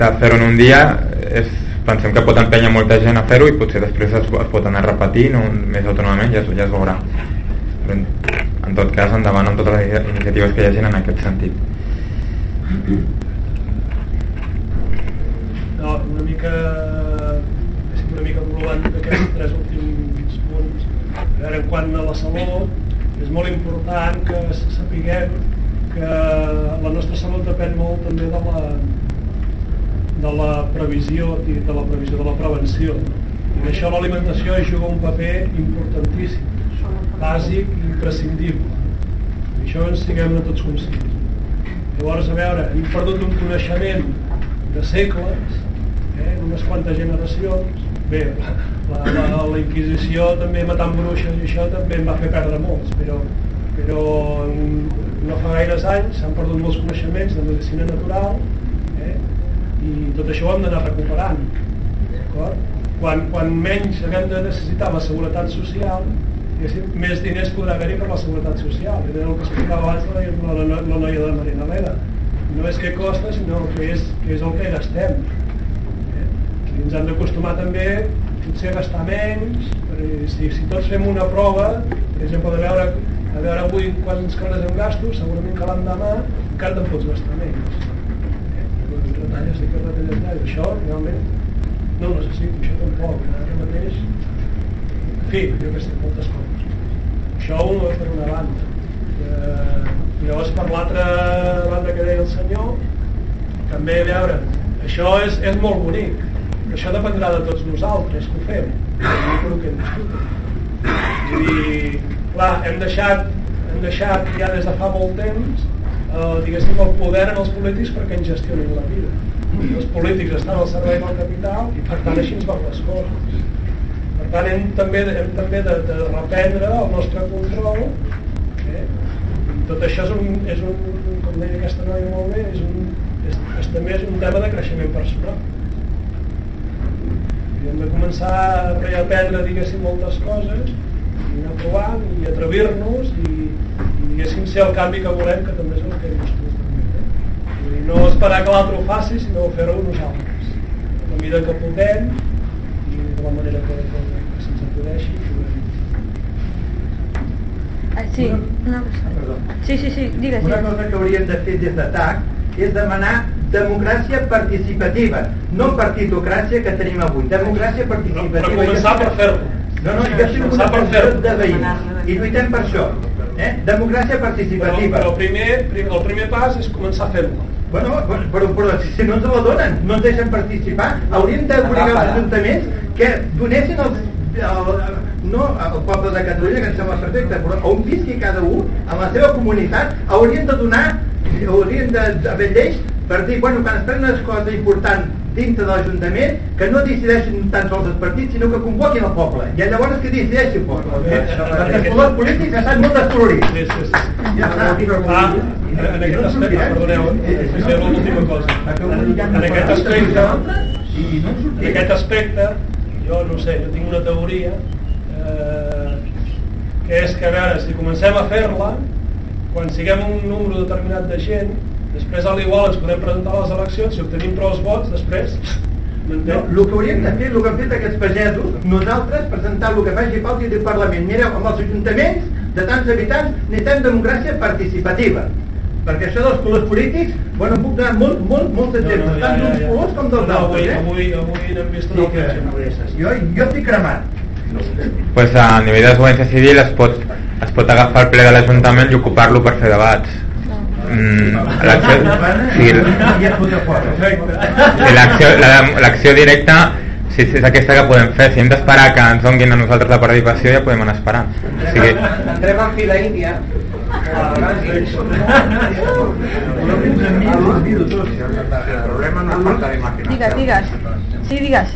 de fer-ho en un dia és, pensem que pot empènyer molta gent a fer-ho i potser després es, es pot anar repetint o més autònomament, ja, ja es veurà. Però en, en tot cas, endavant amb totes les iniciatives que hi hagin en aquest sentit. No, una mica una mica englobant aquests tres últims punts. A veure, quant a la salut, és molt important que sapiguem que la nostra salut depèn molt també de la, de la previsió i de la previsió de la prevenció. I en això l'alimentació juga un paper importantíssim, bàsic i imprescindible. I això ens siguem de tots conscients. Llavors, a veure, hem perdut un coneixement de segles, eh, unes quantes generacions, bé, la, la, la Inquisició també matant bruixes i això també em va fer perdre molts, però, però no fa gaires anys s'han perdut molts coneixements de medicina natural eh? i tot això ho hem d'anar recuperant. Quan, quan menys haguem de necessitar la seguretat social, més diners podrà haver-hi per la seguretat social. És el que explicava abans la, la, la, la noia de Marina Leda. No és que costa, sinó que és, que és el que gastem i ens hem d'acostumar també potser a gastar menys si, si tots fem una prova per exemple de veure, a veure avui quants calés em gasto segurament que l'endemà encara te'n pots gastar menys eh? retalles i que retalles més això realment no ho necessito això tampoc. Ara mateix en fi, jo que sé, moltes coses. Això ho per una banda. Eh, llavors per l'altra banda que deia el senyor també a veure això és, és molt bonic. Això dependrà de tots nosaltres que ho fem. No que hem vull dir, clar, hem deixat hem deixat ja des de fa molt temps eh, diguéssim el poder en els polítics perquè ens gestionin la vida. Els polítics estan al servei del capital i per tant així ens van les coses. Per tant hem també, hem també de, de reprendre el nostre control eh? tot això és un, és un com deia aquesta noia molt bé és, un, és, és també és un tema de creixement personal. I hem de començar a reaprendre, diguéssim, moltes coses i anar provant i atrevir-nos i, i diguéssim ser el canvi que volem, que també és el que hem viscut també. Eh? no esperar que l'altre ho faci, sinó fer-ho nosaltres. A la mida que puguem i de la manera que, que, que se'ns acudeixi. Ah, sí, una cosa. Sí, sí, sí, digues. Una cosa que hauríem de fer des d'atac és demanar democràcia participativa, no partitocràcia que tenim avui. Democràcia participativa. No, per començar per fer-ho. No, no, jo tinc una pensió de veïns i lluitem per això. Eh? Democràcia participativa. Però, però primer, primer, el primer pas és començar a fer-ho. Bueno, però, però si no ens la donen, no ens deixen participar, hauríem d'obligar els ajuntaments que donessin els, el, no el poble de Catalunya, que em sembla perfecte, però on visqui cada un, en la seva comunitat, haurien de donar, haurien d'haver lleis per dir, bueno, quan es prenen les coses importants dintre de l'Ajuntament, que no decideixin tan sols els partits, sinó que convoquin el poble. I llavors que decideixi el poble. Perquè els colors polítics estan molt descolorits. Sí, sí, sí. Ja està. Ah, en aquest aspecte, perdoneu, és l'última cosa. En aquest aspecte, en aquest aspecte, jo no sé, jo tinc una teoria eh, que és que a veure, si comencem a fer-la, quan siguem un número determinat de gent, Després, a l'igual, ens podem presentar a les eleccions, si obtenim prou els vots, després... No, el que hauríem de fer, el que han fet aquests pagesos, nosaltres presentar el que faci falta del Parlament. Mireu, amb els ajuntaments de tants habitants necessitem democràcia participativa. perquè això dels colors polítics, bueno, puc donar molt, molt, molts exemples, tant d'uns colors com dels No, avui, altres, eh? avui, avui n'hem vist un Sí, altre que, exemple. jo, jo estic cremat. pues a nivell de desobediència civil es pot, es pot agafar el ple de l'Ajuntament i ocupar-lo per fer debats. Mm, l'acció sí, l'acció la- directa sí, sí, és aquesta que podem fer si hem d'esperar que ens donguin a nosaltres la participació ja podem anar esperant o sigui, Entrem en fila índia. El problema no es falta d'imaginació. Digues, digues. Sí, digues.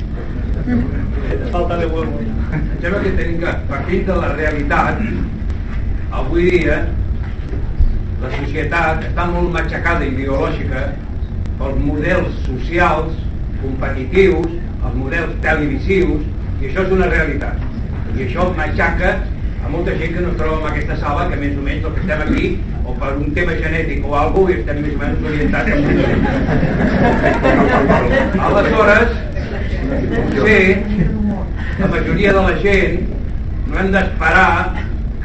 Falta de huevo. Em sembla que tenim que partir de la realitat avui dia la societat està molt matxacada ideològica pels models socials competitius, els models televisius i això és una realitat. I això matxaca a molta gent que no es troba en aquesta sala que més o menys el que estem aquí o per un tema genètic o alguna cosa estem més o menys orientats aleshores potser la majoria de la gent no hem d'esperar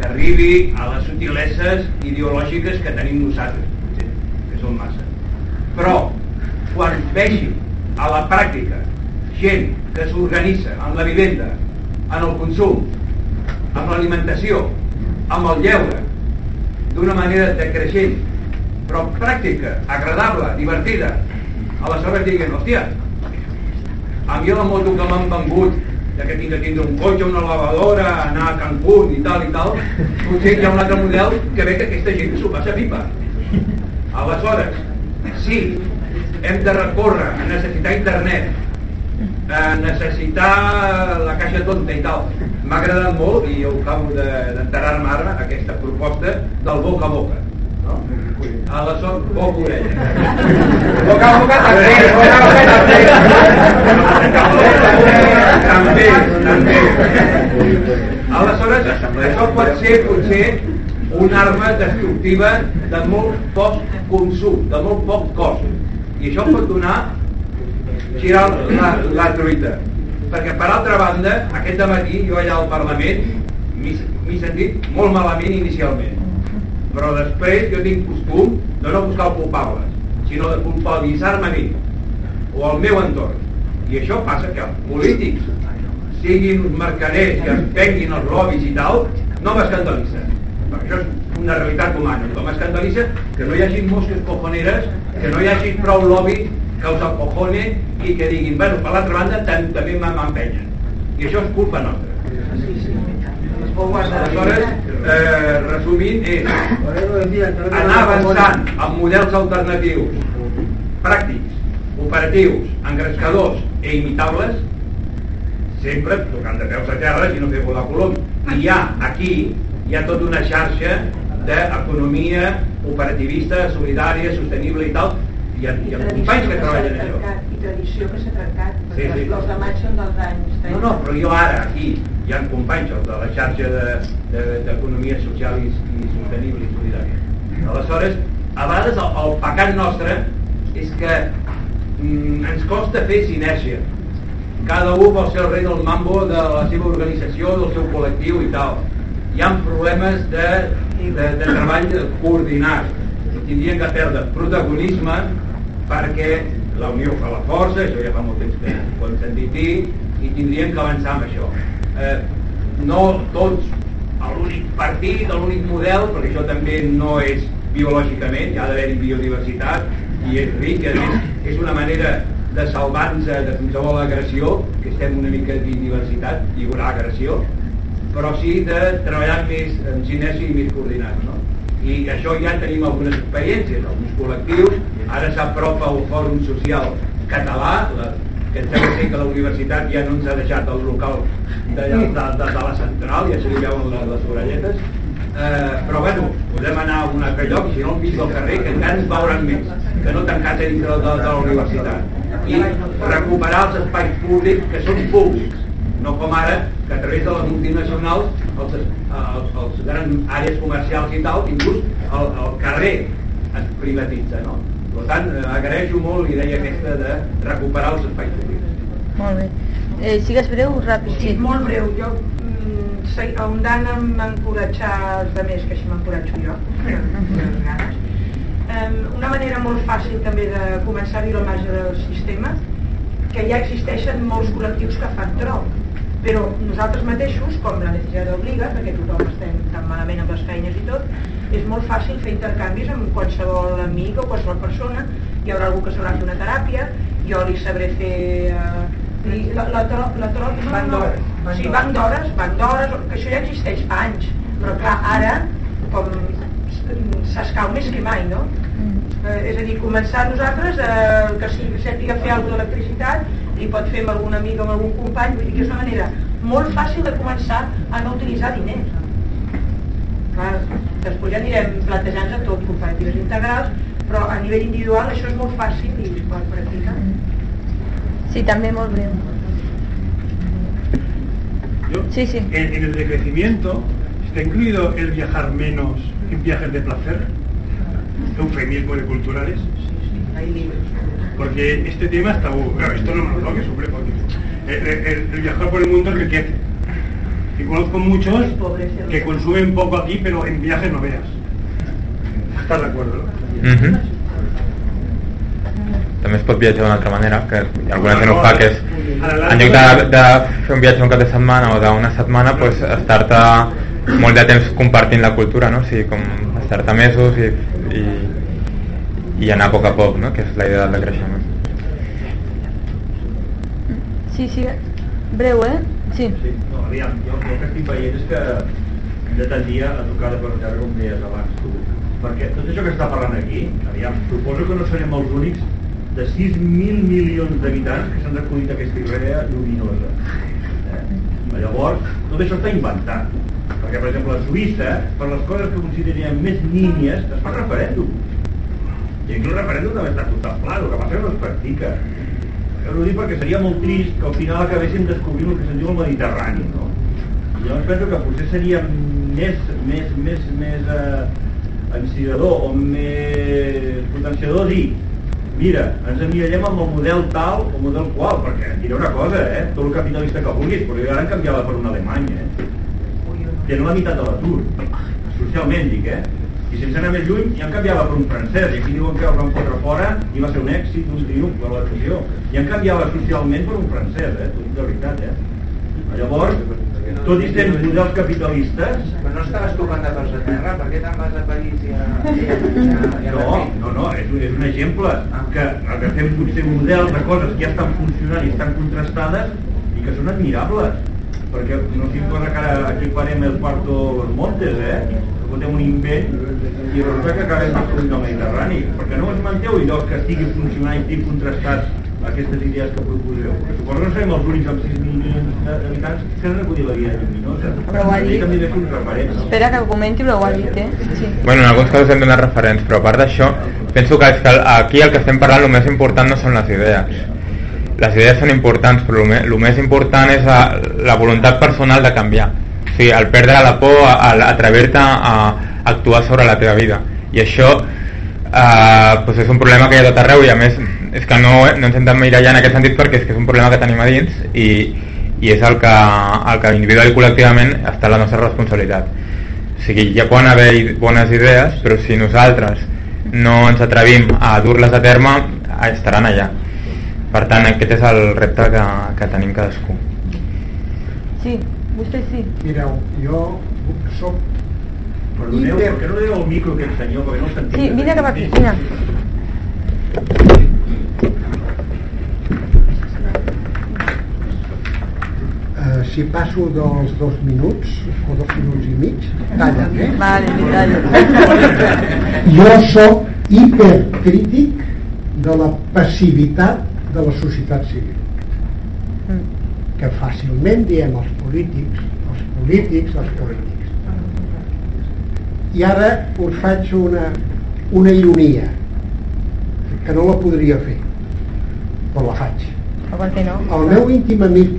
que arribi a les sutileses ideològiques que tenim nosaltres, que són massa. Però, quan vegi a la pràctica gent que s'organitza en la vivenda, en el consum, amb l'alimentació, amb el lleure, d'una manera decreixent, però pràctica, agradable, divertida, aleshores diguin, hòstia, a mi la moto que m'han vengut de que tinc que tindre un cotxe, una lavadora, anar a Cancún i tal i tal, potser hi ha un altre model que ve que aquesta gent s'ho passa pipa. Aleshores, sí, hem de recórrer a necessitar internet, a necessitar la caixa tonta i tal. M'ha agradat molt, i jo acabo de- d'enterar-me ara, aquesta proposta del boca a boca. No? Aleshores, boca a orella. Boca a boca també, boca a boca també, també. Aleshores, això pot ser potser una arma destructiva de molt poc consum, de molt poc cost. I això pot donar girar la, la truita. Perquè, per altra banda, aquest matí jo allà al Parlament m'hi m'hi he sentit molt malament inicialment. Però després jo tinc costum de no buscar el culpable, sinó de culpabilitzar-me a mi o al meu entorn. I això passa que els polítics siguin uns mercaders i es penguin els lobbies i tal, no m'escandalitza. Perquè això és una realitat humana. No m'escandalitza que no hi hagi mosques cojoneres, que no hi hagi prou lobby que els acojone i que diguin, bueno, per l'altra banda tam també m'empenyen. I això és culpa nostra. Aleshores, eh, resumint, és anar avançant amb models alternatius, pràctics, operatius, engrescadors e imitables, sempre tocant de peus a terra i no fer volar coloms. I hi ha aquí, hi ha tota una xarxa d'economia operativista, solidària, sostenible i tal, hi ha, hi ha companys que treballen en això. I tradició que s'ha trencat, Sí, perquè sí. els de maig són dels anys 30. No, no, però jo ara, aquí, hi ha companys els de la xarxa d'economia de, d'economia social i, i sostenible i solidària. Aleshores, a vegades el, el pecat nostre és que mm, ens costa fer sinèrgia. Cada un vol ser el rei del mambo de la seva organització, del seu col·lectiu i tal. Hi ha problemes de, de, de treball coordinat. Tindrien que perdre protagonisme perquè la Unió fa la força, això ja fa molt temps que ho hem sentit dir, i tindrien que avançar amb això. Eh, no tots a l'únic partit, a l'únic model, perquè això també no és biològicament, hi ha d'haver-hi biodiversitat, i és ric, i a més és una manera de salvar-nos de qualsevol agressió, que estem una mica de diversitat, hi haurà agressió, però sí de treballar més en sinergia i més coordinat. No? I això ja tenim algunes experiències, alguns col·lectius, ara s'apropa el Fòrum Social Català, la, que sembla ser que la universitat ja no ens ha deixat el local de, de, de, de la central, ja se li veuen les, les orelletes, eh, però bueno, podem anar a un altre lloc, si no al mig del carrer, que encara ens veuran més, que no tancats a dintre de, de la universitat. I recuperar els espais públics que són públics, no com ara, que a través de les multinacionals, els, els, els grans àrees comercials i tal, inclús el, el carrer es privatitza, no? Per tant, eh, agraeixo molt l'idea aquesta de recuperar els espais públics. Molt bé. Eh, sigues breu, ràpid. Sí, molt breu. Jo, mm, se- ahondant en encoratjar els altres, que així m'encoratjo jo, um, una manera molt fàcil també de començar a viure al marge del sistema que ja existeixen molts col·lectius que fan troc però nosaltres mateixos, com la necessitat d'obliga, perquè tothom estem tan malament amb les feines i tot, és molt fàcil fer intercanvis amb qualsevol amic o qualsevol persona. Hi haurà algú que sabrà fer una teràpia, jo li sabré fer... Eh, la, la, la, la Banc d'hores. Sí, banc d'hores, banc d'hores, que això ja existeix fa anys, però clar, ara, com s'escau més que mai, no? Eh, és a dir, començar nosaltres, eh, que si sàpiga fer alguna d'electricitat, i pot fer amb algun amic o amb algun company, vull dir que és una manera molt fàcil de començar a no utilitzar diners. Clar, després ja anirem plantejant-nos tot, cooperatives integrals, però a nivell individual això és molt fàcil i es pot practicar. Sí, també molt breu. Yo, Sí, sí. En, en el decrecimiento está incluido el viajar menos en viajes de placer, eufemismos culturales. Hay libros. Porque este tema está... Claro, esto no me lo toques, hombre, porque el, el- el viajar por el mundo enriquece. Y conozco muchos que consumen poco aquí, pero en viajes no veas. ¿Estás de acuerdo? no? Mhm. També es pot viatjar d'una altra manera, que alguna gent ho fa, que és en lloc de, de fer un viatge un cap de setmana o d'una setmana, pues, estar-te molt de temps compartint la cultura, no? O sigui, com estar-te mesos i, i, i anar a poc a poc, no? que és la idea del decreixement. Sí, sí, breu, eh? Sí. Sí, no, aviam, jo, jo el que estic veient és que hem de tendir a tocar de per terra com deies abans tu. Perquè tot això que està parlant aquí, aviam, suposo que no serem els únics de 6.000 milions d'habitants que s'han a aquesta idea lluminosa. Eh? Llavors, tot això està inventat. Perquè, per exemple, a Suïssa, per les coses que considerem més nínies, es fa referèndum. I aquí el referèndum també està contemplat, el que passa que no es practica. Jo ho dic perquè seria molt trist que al final acabéssim descobrint el que se'n diu el Mediterrani, no? I llavors penso que potser seria més, més, més, més eh, encidador o més potenciador dir mira, ens emmirallem amb el model tal o model qual, perquè diré una cosa, eh? tot el capitalista que vulguis, però ara han canviat per un alemany, eh? Tenen la meitat de l'atur, socialment dic, eh? I sense anar més lluny, ja en canviava per un francès, i aquí diuen que el van fotre fora i va ser un èxit, un triomf per la nació. I en canviava socialment per un francès, eh? De veritat, eh? Llavors, tot i sent models capitalistes... Però no estaves tocant de peus a terra, per què te'n vas a París i a... I a, i a, i a No, no, no, és, un- és un exemple que agafem potser models de coses que ja estan funcionant i estan contrastades i que són admirables perquè no cosa que ara aquí farem el quarto los montes, eh? Fotem un invent i resulta que acabem destruint el Mediterrani perquè no es manteu allò que estigui funcionant i estigui contrastat aquestes idees que proposeu. Perquè suposo que no serem els únics amb 6 milions d'habitants que han acudit la via lluminosa. Però ho ha dit. També és un referent, no? Espera que ho comenti, però ho ha dit, eh? Sí. Bueno, en alguns casos hem donat referents, però a part d'això, penso que, és que aquí el que estem parlant, el més important no són les idees. Les idees són importants, però el més, el més important és la, la voluntat personal de canviar. Sigui, el perdre la por, a, a a, actuar sobre la teva vida. I això eh, doncs és un problema que hi ha tot arreu i a més és que no, no ens hem de mirar ja en aquest sentit perquè és que és un problema que tenim a dins i, i és el que, el que individual i col·lectivament està la nostra responsabilitat. O sigui, ja poden haver bones idees, però si nosaltres no ens atrevim a dur-les a terme, estaran allà. Per tant, aquest és el repte que, que tenim cadascú. Sí, vostè sí. Mireu, jo soc Perdoneu, per què no diu el micro aquest senyor, perquè no el sentim? Sí, vine cap aquí, vine. eh, si passo dels dos minuts o dos minuts i mig, tallen, eh? Vale, vale. Jo sóc hipercrític de la passivitat de la societat civil que fàcilment diem els polítics els polítics, els polítics i ara us faig una, una ironia que no la podria fer però la faig el meu íntim amic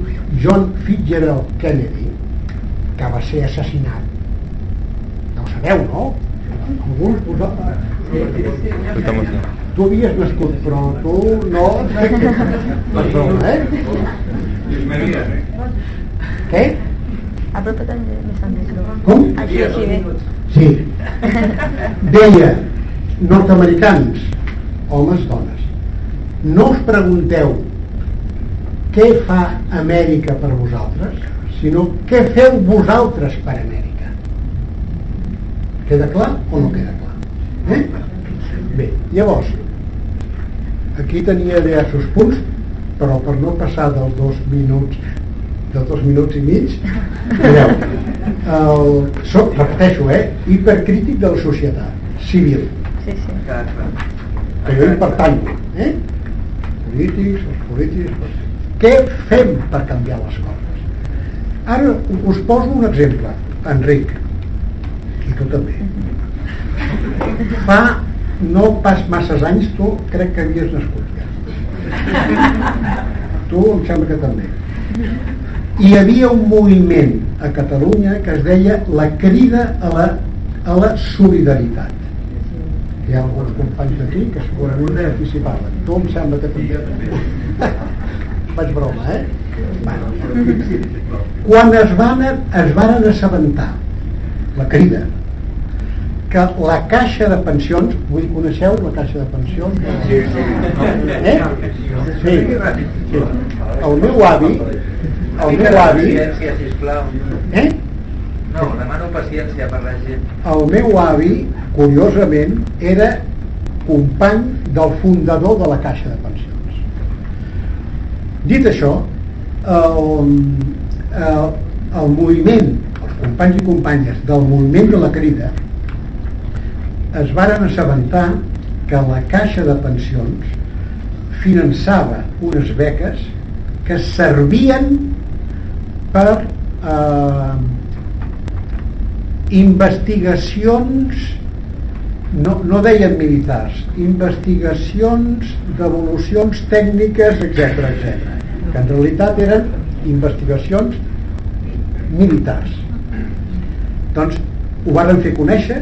John Fitzgerald Kennedy que va ser assassinat no ho sabeu, no? algú vosaltres. Tu havies nascut però tu no perdona, eh? què? Apropa't més al micro. Com? Així, així, bé. Sí. Deia, nord-americans, homes, dones. No us pregunteu què fa Amèrica per vosaltres, sinó què feu vosaltres per Amèrica. Queda clar o no queda clar? Eh? Bé, llavors, aquí tenia diversos punts, però per no passar dels dos minuts de dos minuts i mig mireu, el, soc, repeteixo, eh, hipercrític de la societat civil. Sí, sí. que jo hi pertanyo eh? polítics, els polítics què fem per canviar les coses? Ara us poso un exemple Enric i tu també. Fa no pas masses anys tu crec que havies nascut ja. Tu em sembla que també. Hi havia un moviment a Catalunya que es deia la crida a la, a la solidaritat. Hi ha alguns companys d'aquí que segurament participaven tu em sembla que també. Faig broma eh? Bueno. quan es van es varen assabentar la crida que la caixa de pensions vull coneixeu la caixa de pensions Sí, sí. eh? sí, sí. el meu avi el meu avi eh? No, demano paciència per la gent. el meu avi, curiosament, era company del fundador de la Caixa de Pensions. Dit això, el, el, el moviment, els companys i companyes del moviment de la crida es varen assabentar que la Caixa de Pensions finançava unes beques que servien per eh, investigacions no, no deien militars investigacions d'evolucions tècniques etc etc que en realitat eren investigacions militars. Doncs ho varen fer conèixer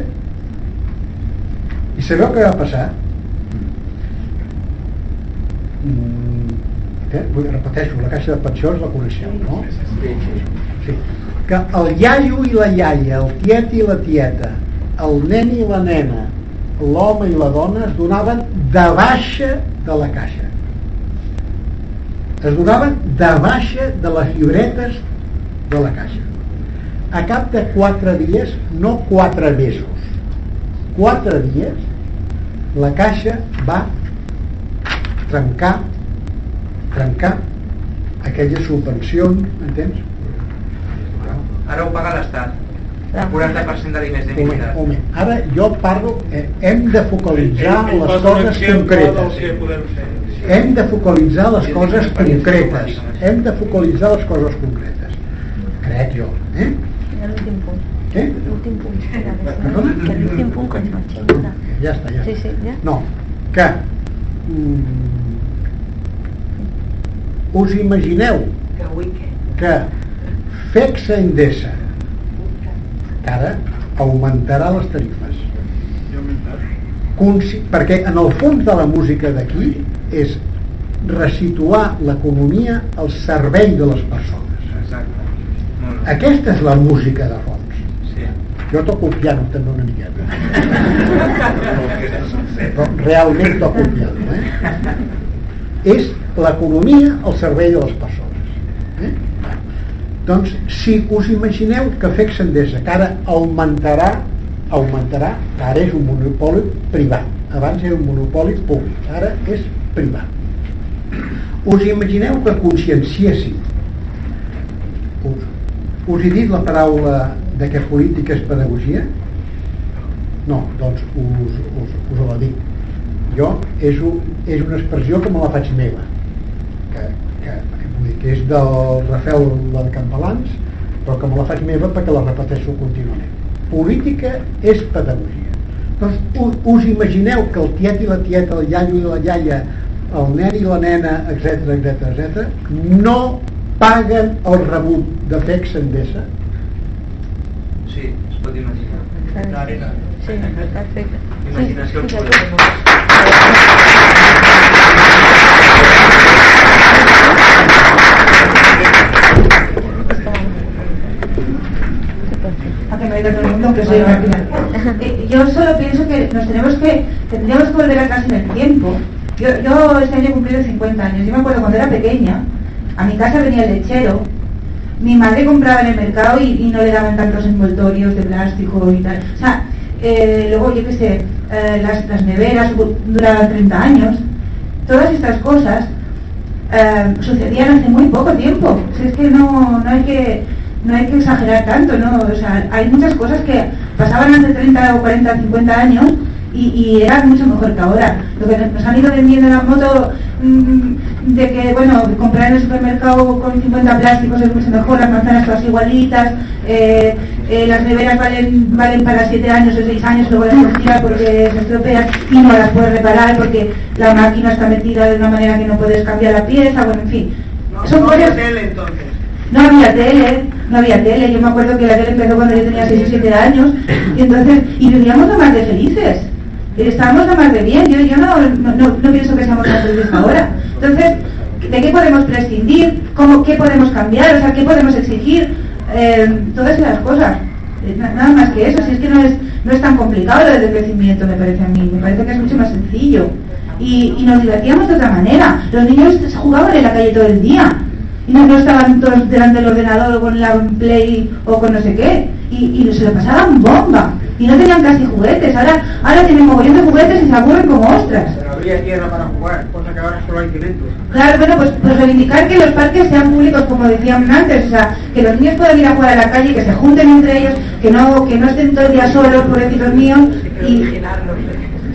i sabeu què va passar? Mm, eh? Vull, repeteixo, la caixa de pensions la coneixeu, no? Sí. Que el iaio i la iaia, el tiet i la tieta, el nen i la nena, l'home i la dona es donaven de baixa de la caixa. Es donaven de baixa de les llibretes de la caixa. A cap de quatre dies, no quatre mesos, quatre dies, la caixa va trencar trencar aquelles subvencions, entens? Ara ho paga l'Estat. El 40% de l'IMES de home, ara jo parlo, eh, hem de focalitzar les coses concretes. Hem de focalitzar les coses concretes. Hem de focalitzar les coses concretes. Crec jo. Eh? L'últim punt. Eh? L'últim punt. Era Perdona? que l'últim punt que ens xingar. Ja està, ja Sí, sí, ja. No, que mm, us imagineu Que avui què? que FEXA Endesa que ara augmentarà les tarifes Consi perquè en el fons de la música d'aquí és resituar l'economia al servei de les persones Exacte. Molt bé. aquesta és la música de fons. Jo toco el piano també una miqueta però realment toco el piano eh? és l'economia al servei de les persones eh? doncs si us imagineu que FEX Endesa que ara augmentarà augmentarà, que ara és un monopoli privat abans era un monopoli públic ara és privat us imagineu que conscienciessin us, us he dit la paraula de que política és pedagogia? No, doncs us, us, us la dic. Jo és, un, és una expressió que me la faig meva, que, que, vull dir, que és del Rafael de Campalans, però que me la faig meva perquè la repeteixo contínuament. Política és pedagogia. Doncs us imagineu que el tiet i la tieta, el iaio i la iaia, el nen i la nena, etc etc etc, no paguen el rebut de FEX Endesa? Sí, es pot imaginar. Sí, perfecte. Imaginació sí, sí, yo solo pienso que nos tenemos que, tendríamos que volver atrás en el tiempo. Yo, yo este año he cumplido 50 años. Yo me acuerdo cuando era pequeña, a mi casa venía el lechero, mi madre compraba en el mercado y, no le daban tantos envoltorios de plástico y tal. O sea, eh, luego yo qué sé, eh, las, las, neveras duraban 30 años. Todas estas cosas eh, sucedían hace muy poco tiempo. es que no, no, hay que no hay que exagerar tanto, ¿no? O sea, hay muchas cosas que pasaban hace 30 o 40, 50 años y, y eran mucho mejor que ahora. Lo que nos han ido vendiendo la moto mm, de que, bueno, comprar en el supermercado con 50 plásticos es mucho mejor, las manzanas todas igualitas, eh, eh, las neveras valen, valen para 7 años o 6 años, luego las tirar porque se estropean y no las puedes reparar porque la máquina está metida de una manera que no puedes cambiar la pieza, bueno, en fin. No, Son no había tele entonces. No había tele, no había tele. Yo me acuerdo que la tele empezó cuando yo tenía 6 o 7 años y entonces, y vivíamos más de felices estamos más de bien, yo, yo no, no, no, pienso que seamos más felices ahora. Entonces, ¿de qué podemos prescindir? ¿Cómo, ¿Qué podemos cambiar? O sea, ¿qué podemos exigir? Eh, todas esas cosas. Eh, nada más que eso, si es que no es, no es tan complicado lo del crecimiento, me parece a mí, me parece que es mucho más sencillo. Y, y nos divertíamos de otra manera. Los niños jugaban en la calle todo el día y no, estaban todos delante del ordenador o con la play o con no sé qué. Y, y se lo pasaban bomba. Y no tenían casi juguetes. Ahora ahora tienen mogollón de juguetes y se aburren como ostras. Pero habría tierra para jugar cosa que ahora solo hay cimentos claro bueno pues, pues reivindicar que los parques sean públicos como decían antes. O sea que los niños puedan ir a jugar a la calle que se junten entre ellos que no que no estén todo el día solos pobrecitos míos y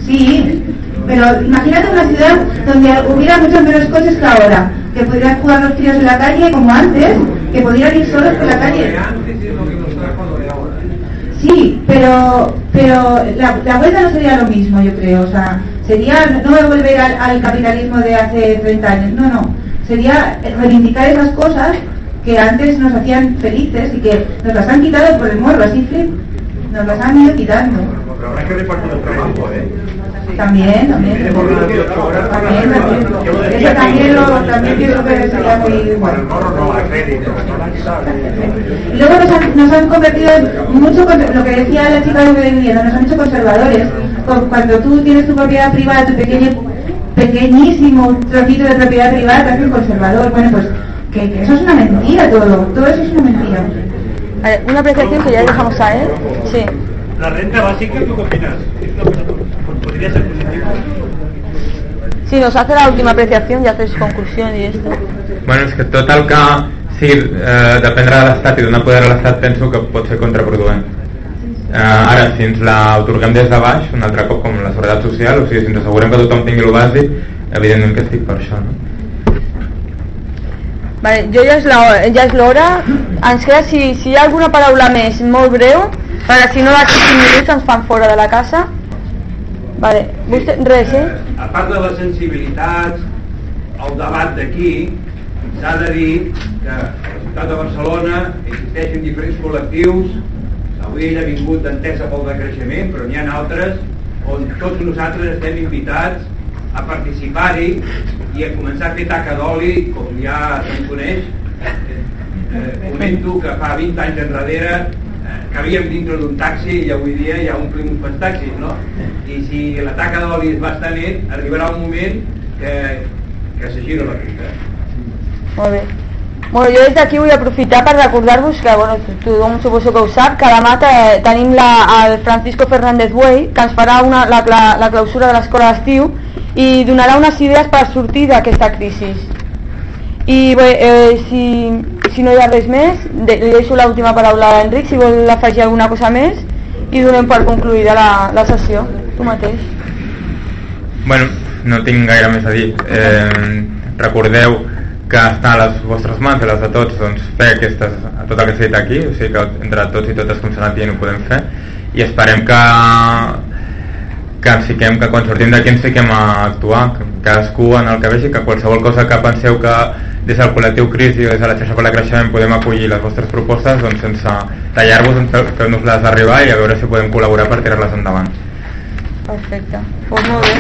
sí pero imagínate una ciudad donde hubiera muchos menos coches que ahora que pudieran jugar los críos en la calle como antes, que pudieran ir solos por la calle. Sí, pero pero la, vuelta no sería lo mismo, yo creo. O sea, sería no volver al, capitalismo de hace 30 años, no, no. Sería reivindicar esas cosas que antes nos hacían felices y que nos las han quitado por el morro, así que nos las han ido quitando. Que repartir el trabajo, ¿eh? También, también. También, Eso también lo, también pienso que sería muy bueno. Y luego nos han, nos han convertido en mucho, lo que decía la chica de vivienda, nos han hecho conservadores. Cuando tú tienes tu propiedad privada, tu pequeño, pequeñísimo trocito de propiedad privada, te haces un conservador. Bueno, pues que, que, eso es una mentira todo, todo eso es una mentira. una apreciación que ya dejamos a él. Sí. La renta básica, ¿tú qué opinas? podría ser positivo. Sí, nos hace la última apreciación i haces conclusió i esto. Bueno, és que tot el que sigui eh, dependrà de l'Estat i donar poder a l'Estat penso que pot ser contraproduent. Eh, ara, si ens l'autorguem des de baix, un altre cop com la seguretat social, o sigui, si ens assegurem que tothom tingui el bàsic, evidentment que estic per això, no? Vale, jo ja és l'hora. Ens queda, si, si hi ha alguna paraula més molt breu, perquè si no d'aquí 5 minuts ens fan fora de la casa. Vale. Vostè, res, eh? A part de les sensibilitats, el debat d'aquí, s'ha de dir que a la ciutat de Barcelona existeixen diferents col·lectius, avui ell ha vingut d'entesa pel decreixement, però n'hi ha altres on tots nosaltres estem invitats a participar-hi i a començar a fer taca d'oli, com ja se'n coneix. Eh, comento que fa 20 anys enrere cabíem dintre d'un taxi i avui dia ja omplim uns quants taxis, no? I si la taca d'oli es va estenent, arribarà un moment que, que se gira la pista. Molt bé. Bueno, jo des d'aquí vull aprofitar per recordar-vos que, bueno, tothom suposo que ho sap, que demà eh, tenim la, el Francisco Fernández Buey, que ens farà una, la, la, la clausura de l'escola d'estiu i donarà unes idees per sortir d'aquesta crisi. I bé, eh, si, si no hi ha res més, deixo l'última paraula a Enric, si vol afegir alguna cosa més, i donem per concluïda la, la sessió. Tu mateix. Bueno, no tinc gaire més a dir. Eh, recordeu que està a les vostres mans, a les de tots, doncs, fer aquestes, tot el que s'ha dit aquí, o sigui que entre tots i totes com s'ha anat dient ho podem fer, i esperem que que ens fiquem, que quan sortim d'aquí ens fiquem a actuar, cadascú en el que vegi, que qualsevol cosa que penseu que des del col·lectiu Crisi o des de la xarxa per la creixement podem acollir les vostres propostes, doncs sense tallar-vos, fer-nos-les arribar i a veure si podem col·laborar per tirar-les endavant. Perfecte, pues molt bé.